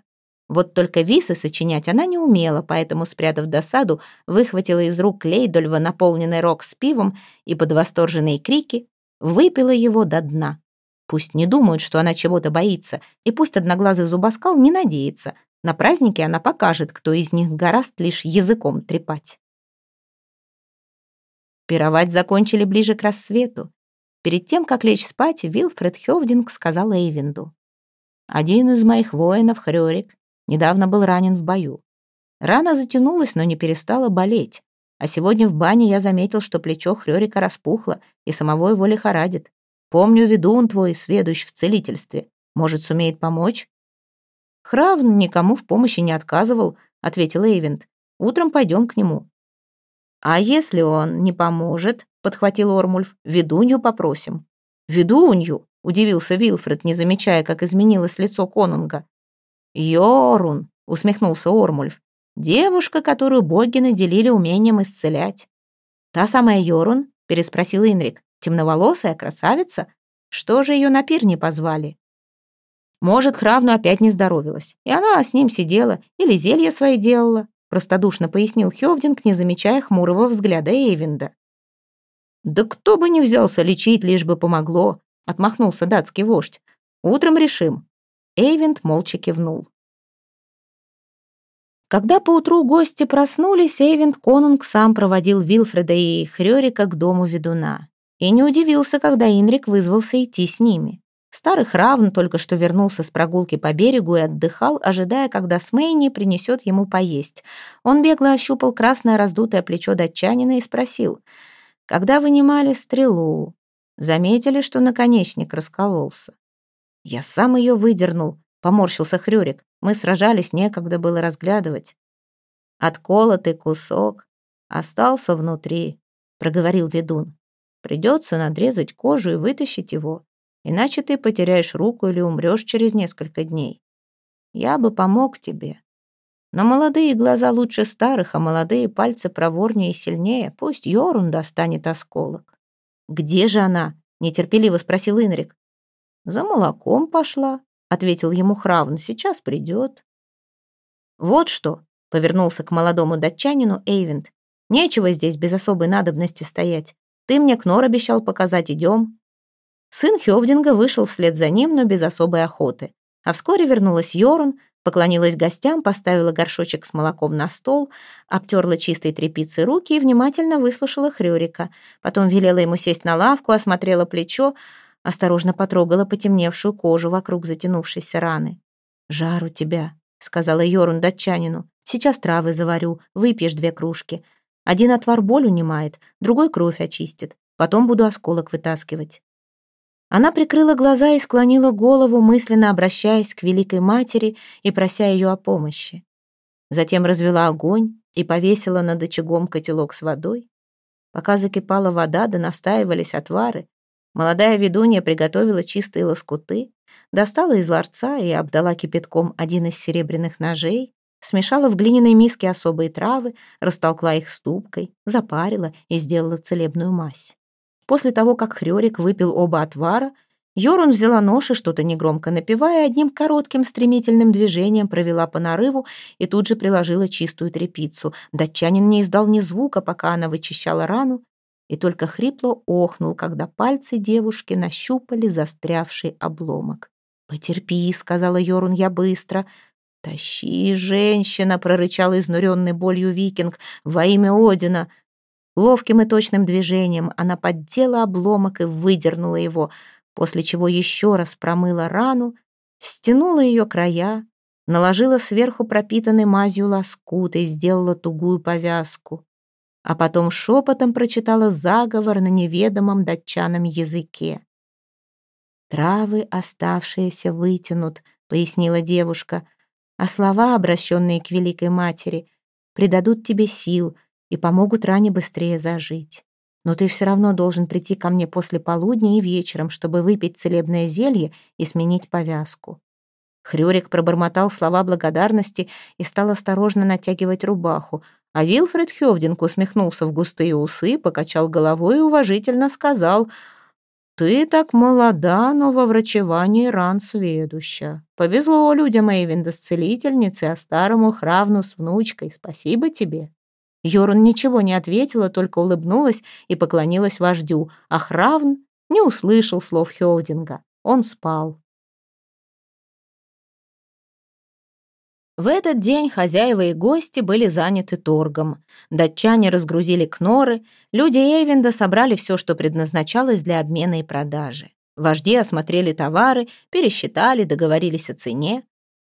Вот только висы сочинять она не умела, поэтому, спрятав досаду, выхватила из рук Лейдольва наполненный рог с пивом и под восторженные крики выпила его до дна. Пусть не думают, что она чего-то боится, и пусть одноглазый зубоскал не надеется. На празднике она покажет, кто из них гораст лишь языком трепать. Пировать закончили ближе к рассвету. Перед тем, как лечь спать, Вилфред Хёвдинг сказал Эйвинду. «Один из моих воинов, Хрёрик, недавно был ранен в бою. Рана затянулась, но не перестала болеть. А сегодня в бане я заметил, что плечо Хрёрика распухло, и самого его лихорадит. Помню, ведун твой, сведущ в целительстве. Может, сумеет помочь?» «Хравн никому в помощи не отказывал», — ответил Эйвинд. «Утром пойдем к нему». «А если он не поможет?» подхватил Ормульф. «Ведунью попросим». «Ведунью?» — удивился Вилфред, не замечая, как изменилось лицо конунга. «Йорун», — усмехнулся Ормульф. «Девушка, которую боги наделили умением исцелять». «Та самая Йорун?» — переспросил Инрик. «Темноволосая красавица? Что же ее на пир не позвали?» Может, Хравну опять не здоровилась, и она с ним сидела или зелье свои делала, простодушно пояснил Хёвдинг, не замечая хмурого взгляда Эйвинда. «Да кто бы не взялся лечить, лишь бы помогло», — отмахнулся датский вождь. «Утром решим». Эйвинд молча кивнул. Когда поутру гости проснулись, Эйвинд Конунг сам проводил Вилфреда и Хрёрика к дому ведуна. И не удивился, когда Инрик вызвался идти с ними. Старый Хравн только что вернулся с прогулки по берегу и отдыхал, ожидая, когда Смейни принесет ему поесть. Он бегло ощупал красное раздутое плечо датчанина и спросил, «Когда вынимали стрелу, заметили, что наконечник раскололся?» «Я сам ее выдернул», — поморщился Хрюрик. «Мы сражались, некогда было разглядывать». «Отколотый кусок остался внутри», — проговорил ведун. «Придется надрезать кожу и вытащить его иначе ты потеряешь руку или умрешь через несколько дней. Я бы помог тебе. Но молодые глаза лучше старых, а молодые пальцы проворнее и сильнее. Пусть Йорун достанет осколок. «Где же она?» — нетерпеливо спросил Инрик. «За молоком пошла», — ответил ему Хравн. «Сейчас придет». «Вот что», — повернулся к молодому датчанину Эйвент. «Нечего здесь без особой надобности стоять. Ты мне Кнор обещал показать, идем». Сын Хёвдинга вышел вслед за ним, но без особой охоты. А вскоре вернулась Йорун, поклонилась гостям, поставила горшочек с молоком на стол, обтерла чистой тряпицей руки и внимательно выслушала Хрюрика. Потом велела ему сесть на лавку, осмотрела плечо, осторожно потрогала потемневшую кожу вокруг затянувшейся раны. «Жар у тебя», — сказала Йорун датчанину. «Сейчас травы заварю, выпьешь две кружки. Один отвар боль унимает, другой кровь очистит. Потом буду осколок вытаскивать». Она прикрыла глаза и склонила голову, мысленно обращаясь к Великой Матери и прося ее о помощи. Затем развела огонь и повесила над очагом котелок с водой. Пока закипала вода, да настаивались отвары, молодая ведунья приготовила чистые лоскуты, достала из ларца и обдала кипятком один из серебряных ножей, смешала в глиняной миске особые травы, растолкла их ступкой, запарила и сделала целебную мазь. После того, как Хрёрик выпил оба отвара, Йорун взяла нож и что-то негромко напевая, одним коротким стремительным движением провела по нарыву и тут же приложила чистую тряпицу. Датчанин не издал ни звука, пока она вычищала рану, и только хрипло охнул, когда пальцы девушки нащупали застрявший обломок. «Потерпи», — сказала Йорун, — «я быстро». «Тащи, женщина!» — прорычал изнуренный болью викинг. «Во имя Одина!» Ловким и точным движением она поддела обломок и выдернула его, после чего еще раз промыла рану, стянула ее края, наложила сверху пропитанный мазью лоскут и сделала тугую повязку, а потом шепотом прочитала заговор на неведомом датчанам языке. «Травы, оставшиеся, вытянут», — пояснила девушка, «а слова, обращенные к Великой Матери, придадут тебе сил, и помогут ране быстрее зажить. Но ты все равно должен прийти ко мне после полудня и вечером, чтобы выпить целебное зелье и сменить повязку». Хрюрик пробормотал слова благодарности и стал осторожно натягивать рубаху, а Вилфред Хёвдинг усмехнулся в густые усы, покачал головой и уважительно сказал «Ты так молода, но во врачевании ран сведуща. Повезло людям Эйвинда с целительницей, а старому Хравну с внучкой. Спасибо тебе». Йорун ничего не ответила, только улыбнулась и поклонилась вождю, а Хравн не услышал слов Хёвдинга. Он спал. В этот день хозяева и гости были заняты торгом. Датчане разгрузили кноры, люди Эйвенда собрали все, что предназначалось для обмена и продажи. Вожди осмотрели товары, пересчитали, договорились о цене.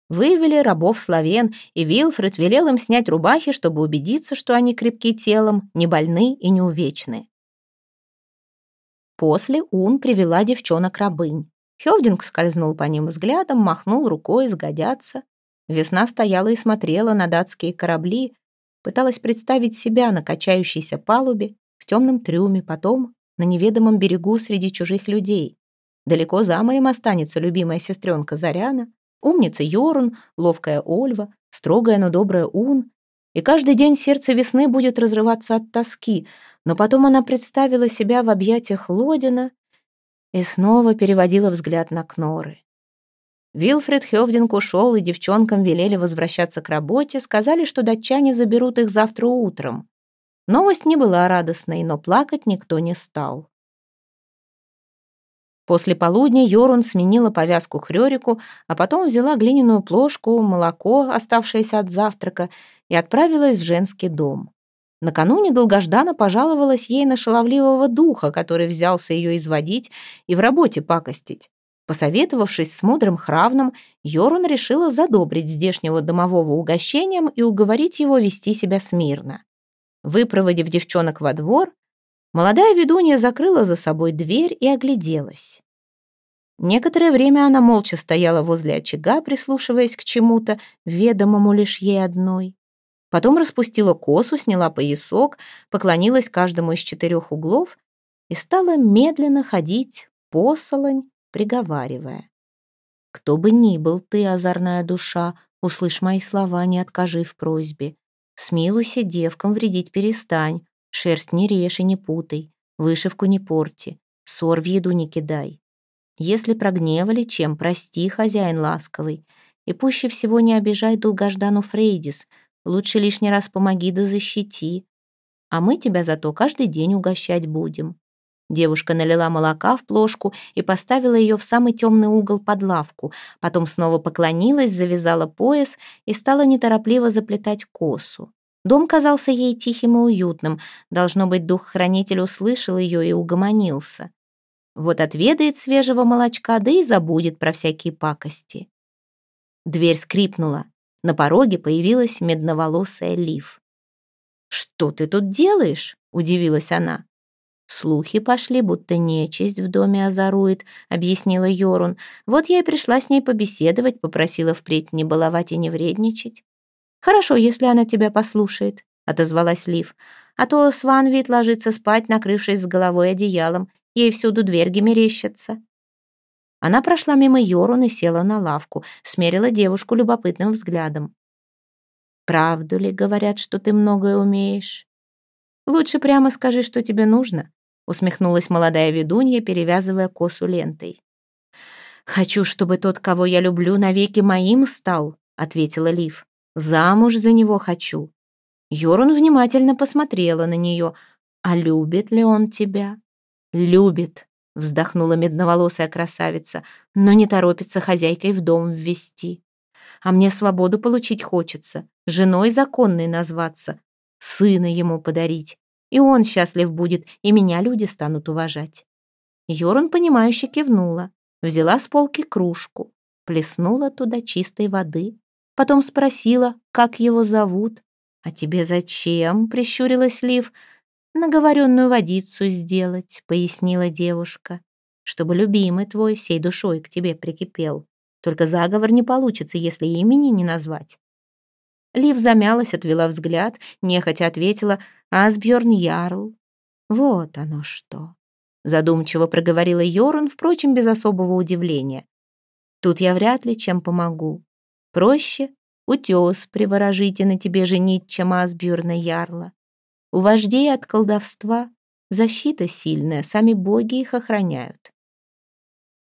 Вывели рабов-славен, и Вилфред велел им снять рубахи, чтобы убедиться, что они крепки телом, не больны и не увечны. После Ун привела девчонок-рабынь. Хёвдинг скользнул по ним взглядом, махнул рукой, сгодятся. Весна стояла и смотрела на датские корабли, пыталась представить себя на качающейся палубе в темном трюме, потом на неведомом берегу среди чужих людей. Далеко за морем останется любимая сестренка Заряна, умница Йорун, ловкая Ольва, строгая, но добрая Ун. И каждый день сердце весны будет разрываться от тоски, но потом она представила себя в объятиях Лодина и снова переводила взгляд на Кноры. Вилфред Хёвдинг ушел, и девчонкам велели возвращаться к работе, сказали, что датчане заберут их завтра утром. Новость не была радостной, но плакать никто не стал. После полудня Йорун сменила повязку Хрёрику, а потом взяла глиняную плошку, молоко, оставшееся от завтрака, и отправилась в женский дом. Накануне долгождана пожаловалась ей на шаловливого духа, который взялся ее изводить и в работе пакостить. Посоветовавшись с мудрым Хравном, Йорун решила задобрить здешнего домового угощением и уговорить его вести себя смирно. Выпроводив девчонок во двор, молодая ведунья закрыла за собой дверь и огляделась. Некоторое время она молча стояла возле очага, прислушиваясь к чему-то, ведомому лишь ей одной. Потом распустила косу, сняла поясок, поклонилась каждому из четырех углов и стала медленно ходить посолонь, приговаривая. «Кто бы ни был ты, озорная душа, услышь мои слова, не откажи в просьбе. Смилуйся, девкам вредить перестань, шерсть не режь и не путай, вышивку не порти, ссор в еду не кидай. Если прогневали, чем прости, хозяин ласковый, и пуще всего не обижай долгождану Фрейдис, лучше лишний раз помоги да защити, а мы тебя зато каждый день угощать будем». Девушка налила молока в плошку и поставила ее в самый темный угол под лавку, потом снова поклонилась, завязала пояс и стала неторопливо заплетать косу. Дом казался ей тихим и уютным. Должно быть, дух-хранитель услышал ее и угомонился. Вот отведает свежего молочка, да и забудет про всякие пакости. Дверь скрипнула. На пороге появилась медноволосая Лив. «Что ты тут делаешь?» — удивилась она. «Слухи пошли, будто нечисть в доме озорует», — объяснила Йорун. «Вот я и пришла с ней побеседовать, попросила впредь не баловать и не вредничать». «Хорошо, если она тебя послушает», — отозвалась Лив. «А то Сванвит ложится спать, накрывшись с головой одеялом. Ей всюду дверги мерещатся». Она прошла мимо Йорун и села на лавку, смерила девушку любопытным взглядом. «Правду ли говорят, что ты многое умеешь?» «Лучше прямо скажи, что тебе нужно», усмехнулась молодая ведунья, перевязывая косу лентой. «Хочу, чтобы тот, кого я люблю, навеки моим стал», ответила Лив. «Замуж за него хочу». Йорун внимательно посмотрела на нее. «А любит ли он тебя?» «Любит», вздохнула медноволосая красавица, но не торопится хозяйкой в дом ввести. А мне свободу получить хочется, женой законной назваться, сына ему подарить. И он счастлив будет, и меня люди станут уважать. Йорун, понимающе кивнула, взяла с полки кружку, плеснула туда чистой воды, потом спросила, как его зовут. «А тебе зачем?» — прищурилась Лив. «Наговоренную водицу сделать», — пояснила девушка, «чтобы любимый твой всей душой к тебе прикипел. Только заговор не получится, если имени не назвать». Лив замялась, отвела взгляд, нехотя ответила «Асбjörn Ярл». «Вот оно что!» Задумчиво проговорила Йорун, впрочем, без особого удивления. «Тут я вряд ли чем помогу. Проще утес приворожите на тебе женить, чем Асбjörна Ярла. У вождей от колдовства защита сильная, сами боги их охраняют.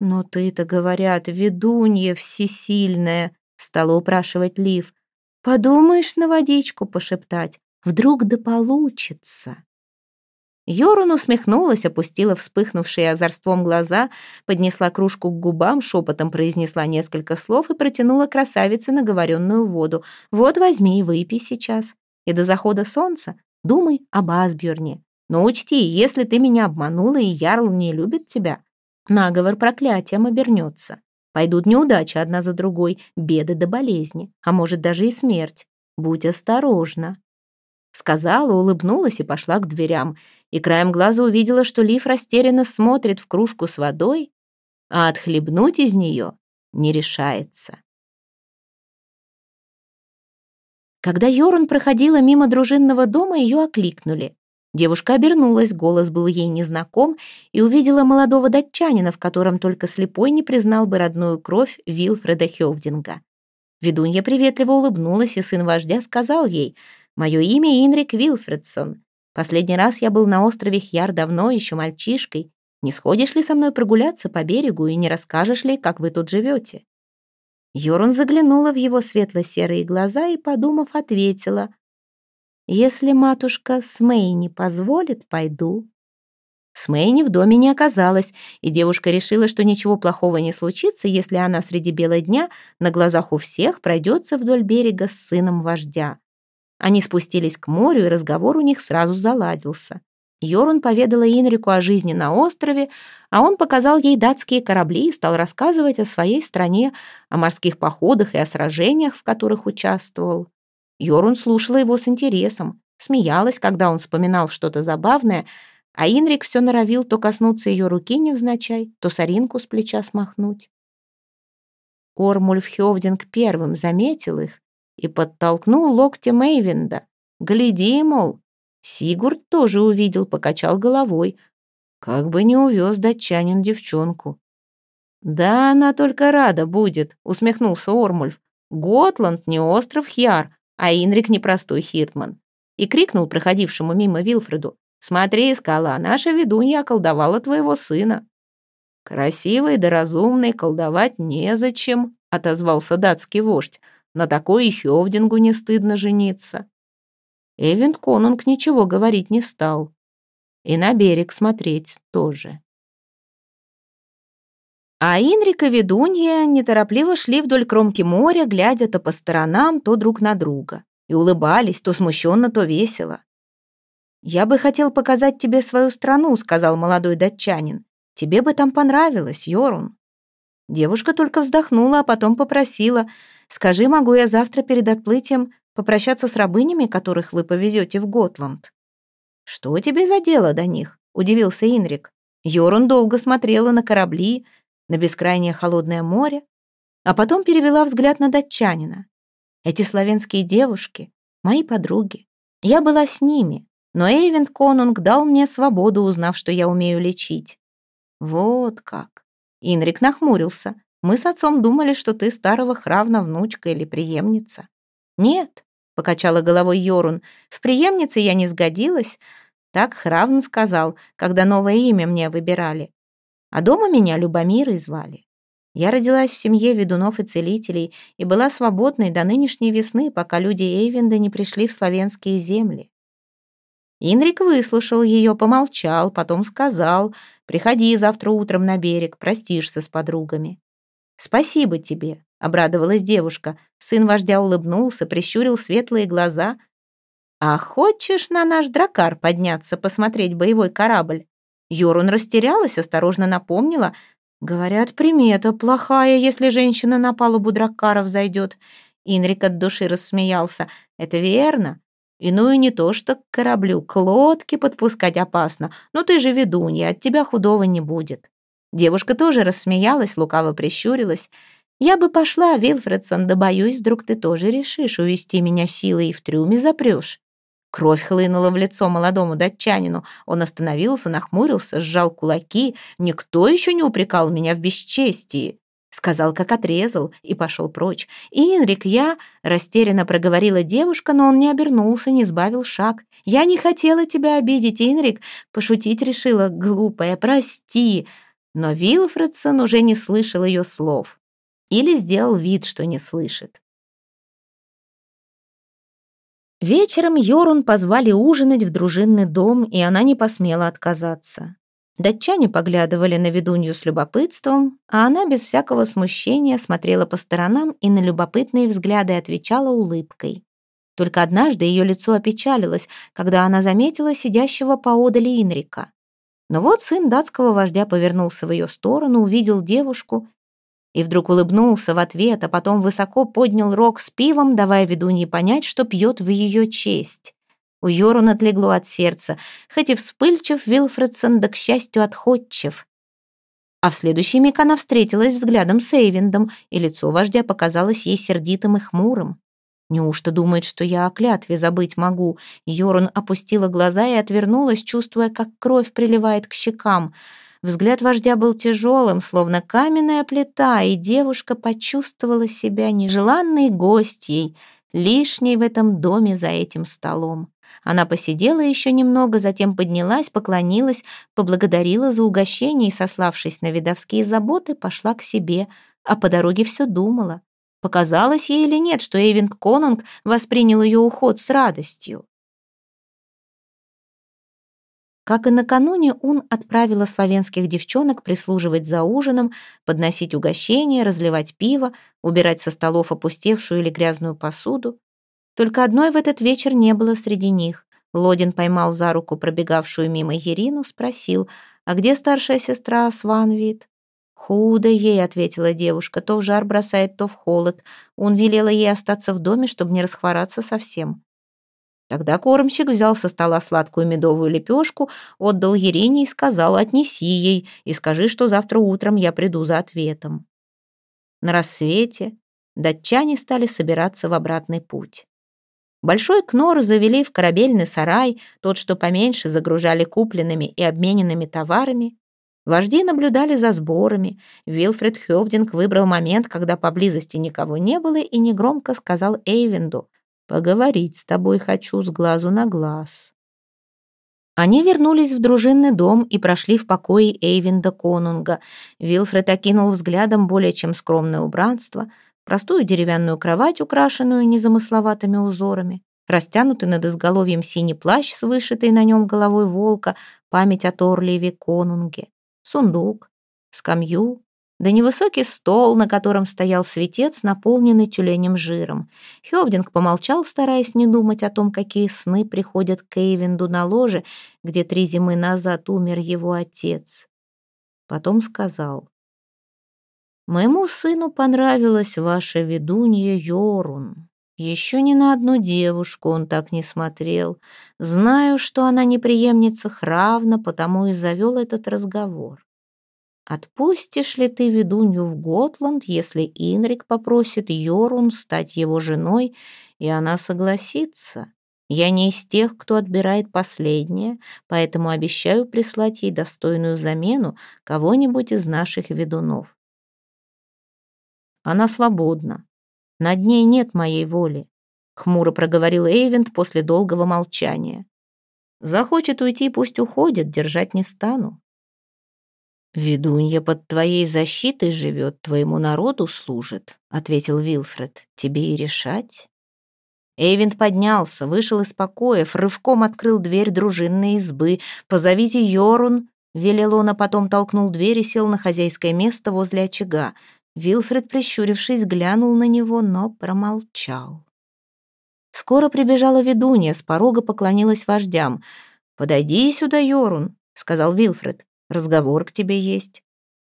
«Но ты-то, говорят, ведунья всесильная», — стала упрашивать Лив. «Подумаешь на водичку пошептать, вдруг да получится». Йорун усмехнулась, опустила вспыхнувшие озорством глаза, поднесла кружку к губам, шепотом произнесла несколько слов и протянула красавице наговоренную воду. «Вот возьми и выпей сейчас. И до захода солнца Думай об Асбjörне. Но учти, если ты меня обманула и Ярл не любит тебя, наговор проклятием обернется. Пойдут неудачи одна за другой, беды до болезни, а может даже и смерть. Будь осторожна. Сказала, улыбнулась и пошла к дверям, и краем глаза увидела, что Лив растерянно смотрит в кружку с водой, а отхлебнуть из нее не решается. Когда Йорун проходила мимо дружинного дома, ее окликнули. Девушка обернулась, голос был ей незнаком, и увидела молодого датчанина, в котором только слепой не признал бы родную кровь Вилфреда Хёвдинга. Ведунья приветливо улыбнулась, и сын вождя сказал ей, «Мое имя Инрик Вилфредсон. Последний раз я был на острове Хьяр давно, еще мальчишкой. Не сходишь ли со мной прогуляться по берегу и не расскажешь ли, как вы тут живете?» Йорун заглянула в его светло-серые глаза и, подумав, ответила, «Если матушка Смей не позволит, пойду». Смейни в доме не оказалось, и девушка решила, что ничего плохого не случится, если она среди бела дня на глазах у всех пройдется вдоль берега с сыном вождя. Они спустились к морю, и разговор у них сразу заладился. Йорун поведала Инрику о жизни на острове, а он показал ей датские корабли и стал рассказывать о своей стране, о морских походах и о сражениях, в которых участвовал. Йорун слушала его с интересом, смеялась, когда он вспоминал что-то забавное, а Инрик все норовил то коснуться ее руки невзначай, то соринку с плеча смахнуть. Ормульф Хёвдинг первым заметил их и подтолкнул локтем Эйвинда. «Гляди, мол!» Сигурд тоже увидел, покачал головой. Как бы не увез датчанин девчонку. «Да она только рада будет», — усмехнулся Ормульф. «Готланд не остров Хьяр, а Инрик непростой хиртман». И крикнул проходившему мимо Вилфреду. «Смотри, скала, наша ведунья околдовала твоего сына». «Красивый да разумный колдовать незачем», — отозвался датский вождь. На такой и Хёвдингу не стыдно жениться. Эвент Конунг ничего говорить не стал. И на берег смотреть тоже. А Инрик и ведунья неторопливо шли вдоль кромки моря, глядя то по сторонам, то друг на друга. И улыбались, то смущенно, то весело. «Я бы хотел показать тебе свою страну», — сказал молодой датчанин. «Тебе бы там понравилось, Йорун». Девушка только вздохнула, а потом попросила, «Скажи, могу я завтра перед отплытием попрощаться с рабынями, которых вы повезете в Готланд?» «Что тебе за дело до них?» — удивился Инрик. Йорун долго смотрела на корабли, на бескрайнее холодное море, а потом перевела взгляд на датчанина. Эти славянские девушки — мои подруги. Я была с ними, но Эйвент Конунг дал мне свободу, узнав, что я умею лечить. Вот как. Инрик нахмурился. «Мы с отцом думали, что ты старого хравна внучка или преемница». «Нет», — покачала головой Йорун, «в преемнице я не сгодилась». Так Хравн сказал, когда новое имя мне выбирали. А дома меня Любомирой звали. Я родилась в семье ведунов и целителей и была свободной до нынешней весны, пока люди Эйвенда не пришли в славянские земли. Инрик выслушал ее, помолчал, потом сказал, «Приходи завтра утром на берег, простишься с подругами». «Спасибо тебе», — обрадовалась девушка. Сын вождя улыбнулся, прищурил светлые глаза. «А хочешь на наш дракар подняться, посмотреть боевой корабль?» Йорун растерялась, осторожно напомнила. «Говорят, примета плохая, если женщина на палубу дракаров зайдет». Инрик от души рассмеялся. «Это верно. Иную не то что к кораблю, к лодке подпускать опасно. Но ты же ведунья, от тебя худого не будет». Девушка тоже рассмеялась, лукаво прищурилась. «Я бы пошла, Вилфредсон, да боюсь, вдруг ты тоже решишь увести меня силой и в трюме запрешь». Кровь хлынула в лицо молодому датчанину. Он остановился, нахмурился, сжал кулаки. «Никто еще не упрекал меня в бесчестии». Сказал, как отрезал, и пошел прочь. «Инрик, я...» — растерянно проговорила девушка, но он не обернулся, не сбавил шаг. «Я не хотела тебя обидеть, Инрик. Пошутить решила, глупая, прости». Но Вилфредсон уже не слышал ее слов. Или сделал вид, что не слышит. Вечером Йорун позвали ужинать в дружинный дом, и она не посмела отказаться. Датчане поглядывали на ведунью с любопытством, а она без всякого смущения смотрела по сторонам и на любопытные взгляды отвечала улыбкой. Только однажды ее лицо опечалилось, когда она заметила сидящего поодали Инрика. Но вот сын датского вождя повернулся в ее сторону, увидел девушку и вдруг улыбнулся в ответ, а потом высоко поднял рог с пивом, давая ведунье понять, что пьет в ее честь. У Йорун отлегло от сердца, хоть и вспыльчив Вилфредсон, да, к счастью, отходчив. А в следующий миг она встретилась взглядом с Эйвиндом, и лицо вождя показалось ей сердитым и хмурым. Неужто думает, что я о клятве забыть могу? Йорун опустила глаза и отвернулась, чувствуя, как кровь приливает к щекам. Взгляд вождя был тяжелым, словно каменная плита, и девушка почувствовала себя нежеланной гостьей, лишней в этом доме за этим столом. Она посидела еще немного, затем поднялась, поклонилась, поблагодарила за угощение и, сославшись на видовские заботы, пошла к себе, а по дороге все думала. Показалось ей или нет, что Эйвинг Конунг воспринял ее уход с радостью. Как и накануне, он отправила славянских девчонок прислуживать за ужином, подносить угощения, разливать пиво, убирать со столов опустевшую или грязную посуду. Только одной в этот вечер не было среди них. Лодин поймал за руку пробегавшую мимо Ерину, спросил, «А где старшая сестра Сванвит?» «Худо ей», — ответила девушка, «то в жар бросает, то в холод. Он велела ей остаться в доме, чтобы не расхвораться совсем». Тогда кормщик взял со стола сладкую медовую лепешку, отдал Ерине и сказал, «Отнеси ей и скажи, что завтра утром я приду за ответом». На рассвете датчане стали собираться в обратный путь. Большой кнор завели в корабельный сарай, тот, что поменьше, загружали купленными и обмененными товарами. Вожди наблюдали за сборами. Вилфред Хёвдинг выбрал момент, когда поблизости никого не было, и негромко сказал Эйвенду «Поговорить с тобой хочу с глазу на глаз». Они вернулись в дружинный дом и прошли в покое Эйвинда Конунга. Вилфред окинул взглядом более чем скромное убранство, простую деревянную кровать, украшенную незамысловатыми узорами, растянутый над изголовьем синий плащ с вышитой на нем головой волка, память о Торлиеве Конунге сундук, скамью, да невысокий стол, на котором стоял светец, наполненный тюленем жиром. Хёвдинг помолчал, стараясь не думать о том, какие сны приходят к Эйвенду на ложе, где три зимы назад умер его отец. Потом сказал, «Моему сыну понравилась ваша ведунья Йорун. Еще ни на одну девушку он так не смотрел. Знаю, что она не преемница Хравна, потому и завел этот разговор. Отпустишь ли ты ведунью в Готланд, если Инрик попросит Йорун стать его женой, и она согласится? Я не из тех, кто отбирает последнее, поэтому обещаю прислать ей достойную замену кого-нибудь из наших ведунов. Она свободна, над ней нет моей воли», — хмуро проговорил Эйвент после долгого молчания. «Захочет уйти, пусть уходит, держать не стану». «Ведунья под твоей защитой живет, твоему народу служит», — ответил Вилфред. «Тебе и решать». Эйвент поднялся, вышел из покоев, рывком открыл дверь дружинной избы. «Позовите Йорун», — велел он, а потом толкнул дверь и сел на хозяйское место возле очага. Вилфред, прищурившись, глянул на него, но промолчал. Скоро прибежала ведунья, с порога поклонилась вождям. «Подойди сюда, Йорун», — сказал Вилфред. «Разговор к тебе есть.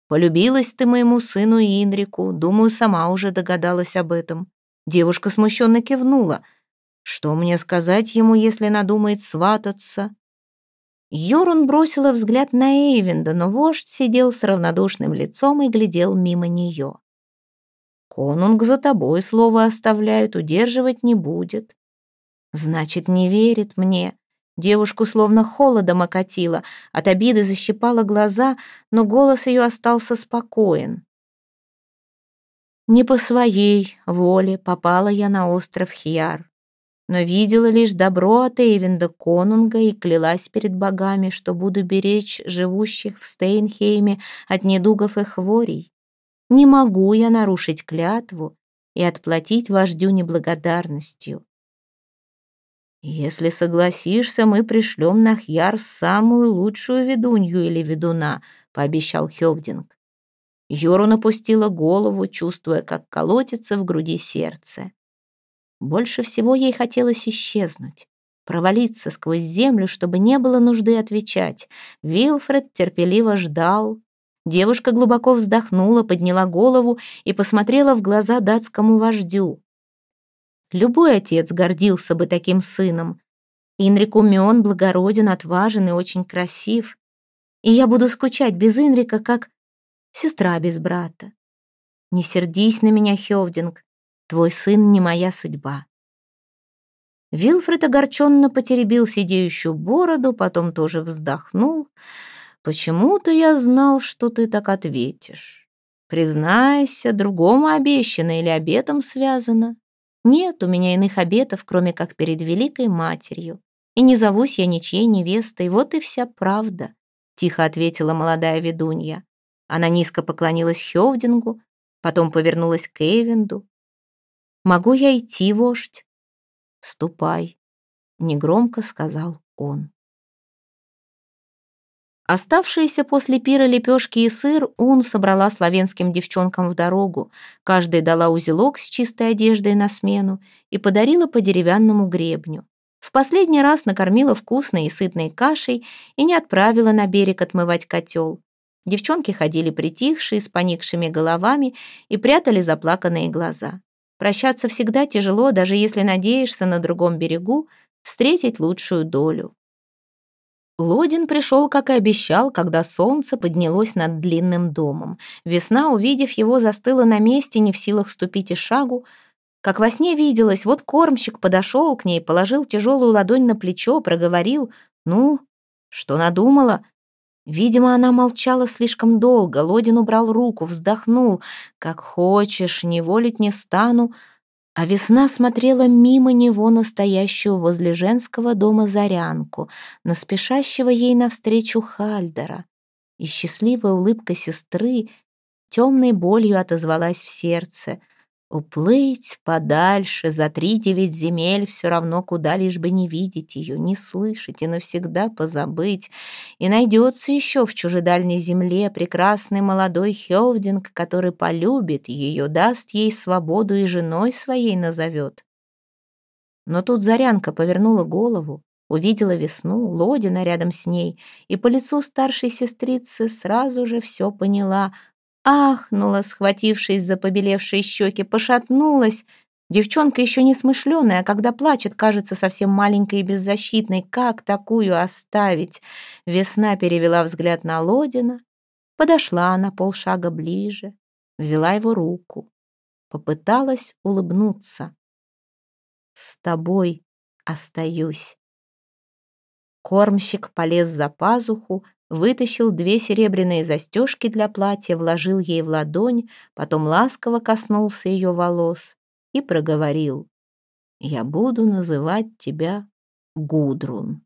Полюбилась ты моему сыну Инрику, думаю, сама уже догадалась об этом». Девушка смущенно кивнула. «Что мне сказать ему, если надумает свататься?» Йорун бросила взгляд на Эйвенда, но вождь сидел с равнодушным лицом и глядел мимо нее. «Конунг за тобой слово оставляет, удерживать не будет». «Значит, не верит мне». Девушку словно холодом окатило, от обиды защипала глаза, но голос ее остался спокоен. «Не по своей воле попала я на остров Хьяр но видела лишь добро от Эйвенда Конунга и клялась перед богами, что буду беречь живущих в Стейнхейме от недугов и хворей. Не могу я нарушить клятву и отплатить вождю неблагодарностью. Если согласишься, мы пришлем на Хьяр самую лучшую ведунью или ведуна, пообещал Хёвдинг. Йору напустила голову, чувствуя, как колотится в груди сердце. Больше всего ей хотелось исчезнуть, провалиться сквозь землю, чтобы не было нужды отвечать. Вилфред терпеливо ждал. Девушка глубоко вздохнула, подняла голову и посмотрела в глаза датскому вождю. Любой отец гордился бы таким сыном. Инрик умен, благороден, отважен и очень красив. И я буду скучать без Инрика, как сестра без брата. Не сердись на меня, Хёвдинг. Твой сын не моя судьба. Вилфред огорченно потеребил сидеющую бороду, потом тоже вздохнул. «Почему-то я знал, что ты так ответишь. Признайся, другому обещано или обетом связано. Нет у меня иных обетов, кроме как перед великой матерью. И не зовусь я ничьей невестой, вот и вся правда», — тихо ответила молодая ведунья. Она низко поклонилась Хёвдингу, потом повернулась к Эйвенду. «Могу я идти, вождь?» «Ступай», — негромко сказал он. Оставшиеся после пира лепешки и сыр Ун собрала славянским девчонкам в дорогу. Каждая дала узелок с чистой одеждой на смену и подарила по деревянному гребню. В последний раз накормила вкусной и сытной кашей и не отправила на берег отмывать котел. Девчонки ходили притихшие, с поникшими головами и прятали заплаканные глаза. Прощаться всегда тяжело, даже если надеешься на другом берегу встретить лучшую долю. Лодин пришел, как и обещал, когда солнце поднялось над длинным домом. Весна, увидев его, застыла на месте, не в силах ступить и шагу. Как во сне виделось, вот кормщик подошел к ней, положил тяжелую ладонь на плечо, проговорил «Ну, что надумала?» Видимо, она молчала слишком долго. Лодин убрал руку, вздохнул. «Как хочешь, не волить не стану». А весна смотрела мимо него настоящую возле женского дома Зарянку, на спешащего ей навстречу Хальдера. И счастливая улыбка сестры темной болью отозвалась в сердце — Уплыть подальше, за три девять земель, все равно куда лишь бы не видеть ее, не слышать и навсегда позабыть. И найдется еще в чужедальней земле прекрасный молодой Хевдинг, который полюбит ее, даст ей свободу и женой своей назовет. Но тут Зарянка повернула голову, увидела весну, Лодина рядом с ней, и по лицу старшей сестрицы сразу же все поняла — Ахнула, схватившись за побелевшие щеки, пошатнулась. Девчонка еще не смышленая, а когда плачет, кажется совсем маленькой и беззащитной. Как такую оставить? Весна перевела взгляд на Лодина. Подошла на полшага ближе, взяла его руку. Попыталась улыбнуться. «С тобой остаюсь». Кормщик полез за пазуху, вытащил две серебряные застежки для платья, вложил ей в ладонь, потом ласково коснулся ее волос и проговорил «Я буду называть тебя Гудрун».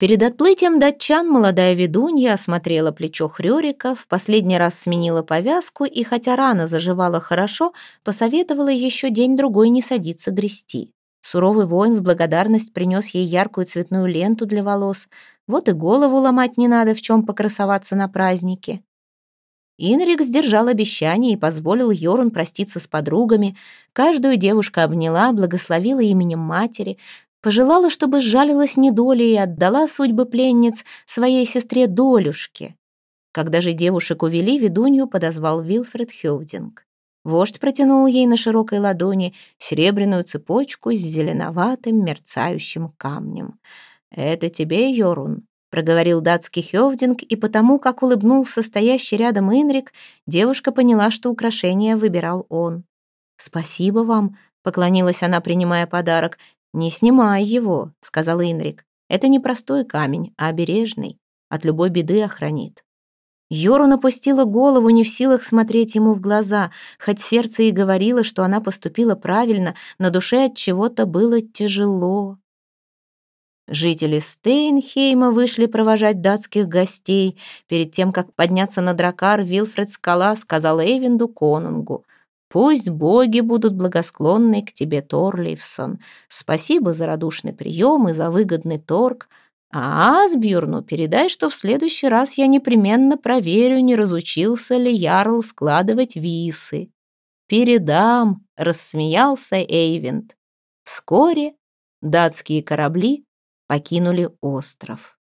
Перед отплытием датчан молодая ведунья осмотрела плечо Хрёрика, в последний раз сменила повязку и, хотя рана заживала хорошо, посоветовала еще день-другой не садиться грести. Суровый воин в благодарность принес ей яркую цветную ленту для волос. Вот и голову ломать не надо, в чем покрасоваться на празднике. Инрик сдержал обещание и позволил Йорун проститься с подругами. Каждую девушка обняла, благословила именем матери, пожелала, чтобы сжалилась недолей и отдала судьбы пленниц своей сестре Долюшке. Когда же девушек увели, ведунью подозвал Вилфред Хёвдинг. Вождь протянул ей на широкой ладони серебряную цепочку с зеленоватым мерцающим камнем. «Это тебе, Йорун», — проговорил датский Хёвдинг, и потому, как улыбнулся стоящий рядом Инрик, девушка поняла, что украшение выбирал он. «Спасибо вам», — поклонилась она, принимая подарок. «Не снимай его», — сказал Инрик. «Это не простой камень, а обережный. От любой беды охранит». Йору напустила голову, не в силах смотреть ему в глаза, хоть сердце и говорило, что она поступила правильно, на душе от чего-то было тяжело. Жители Стейнхейма вышли провожать датских гостей. Перед тем, как подняться на дракар, Вилфред Скала сказал Эйвинду Конунгу, «Пусть боги будут благосклонны к тебе, Торлейфсон. Спасибо за радушный прием и за выгодный торг». А Асбьюрну передай, что в следующий раз я непременно проверю, не разучился ли Ярл складывать висы. Передам, рассмеялся Эйвент. Вскоре датские корабли покинули остров.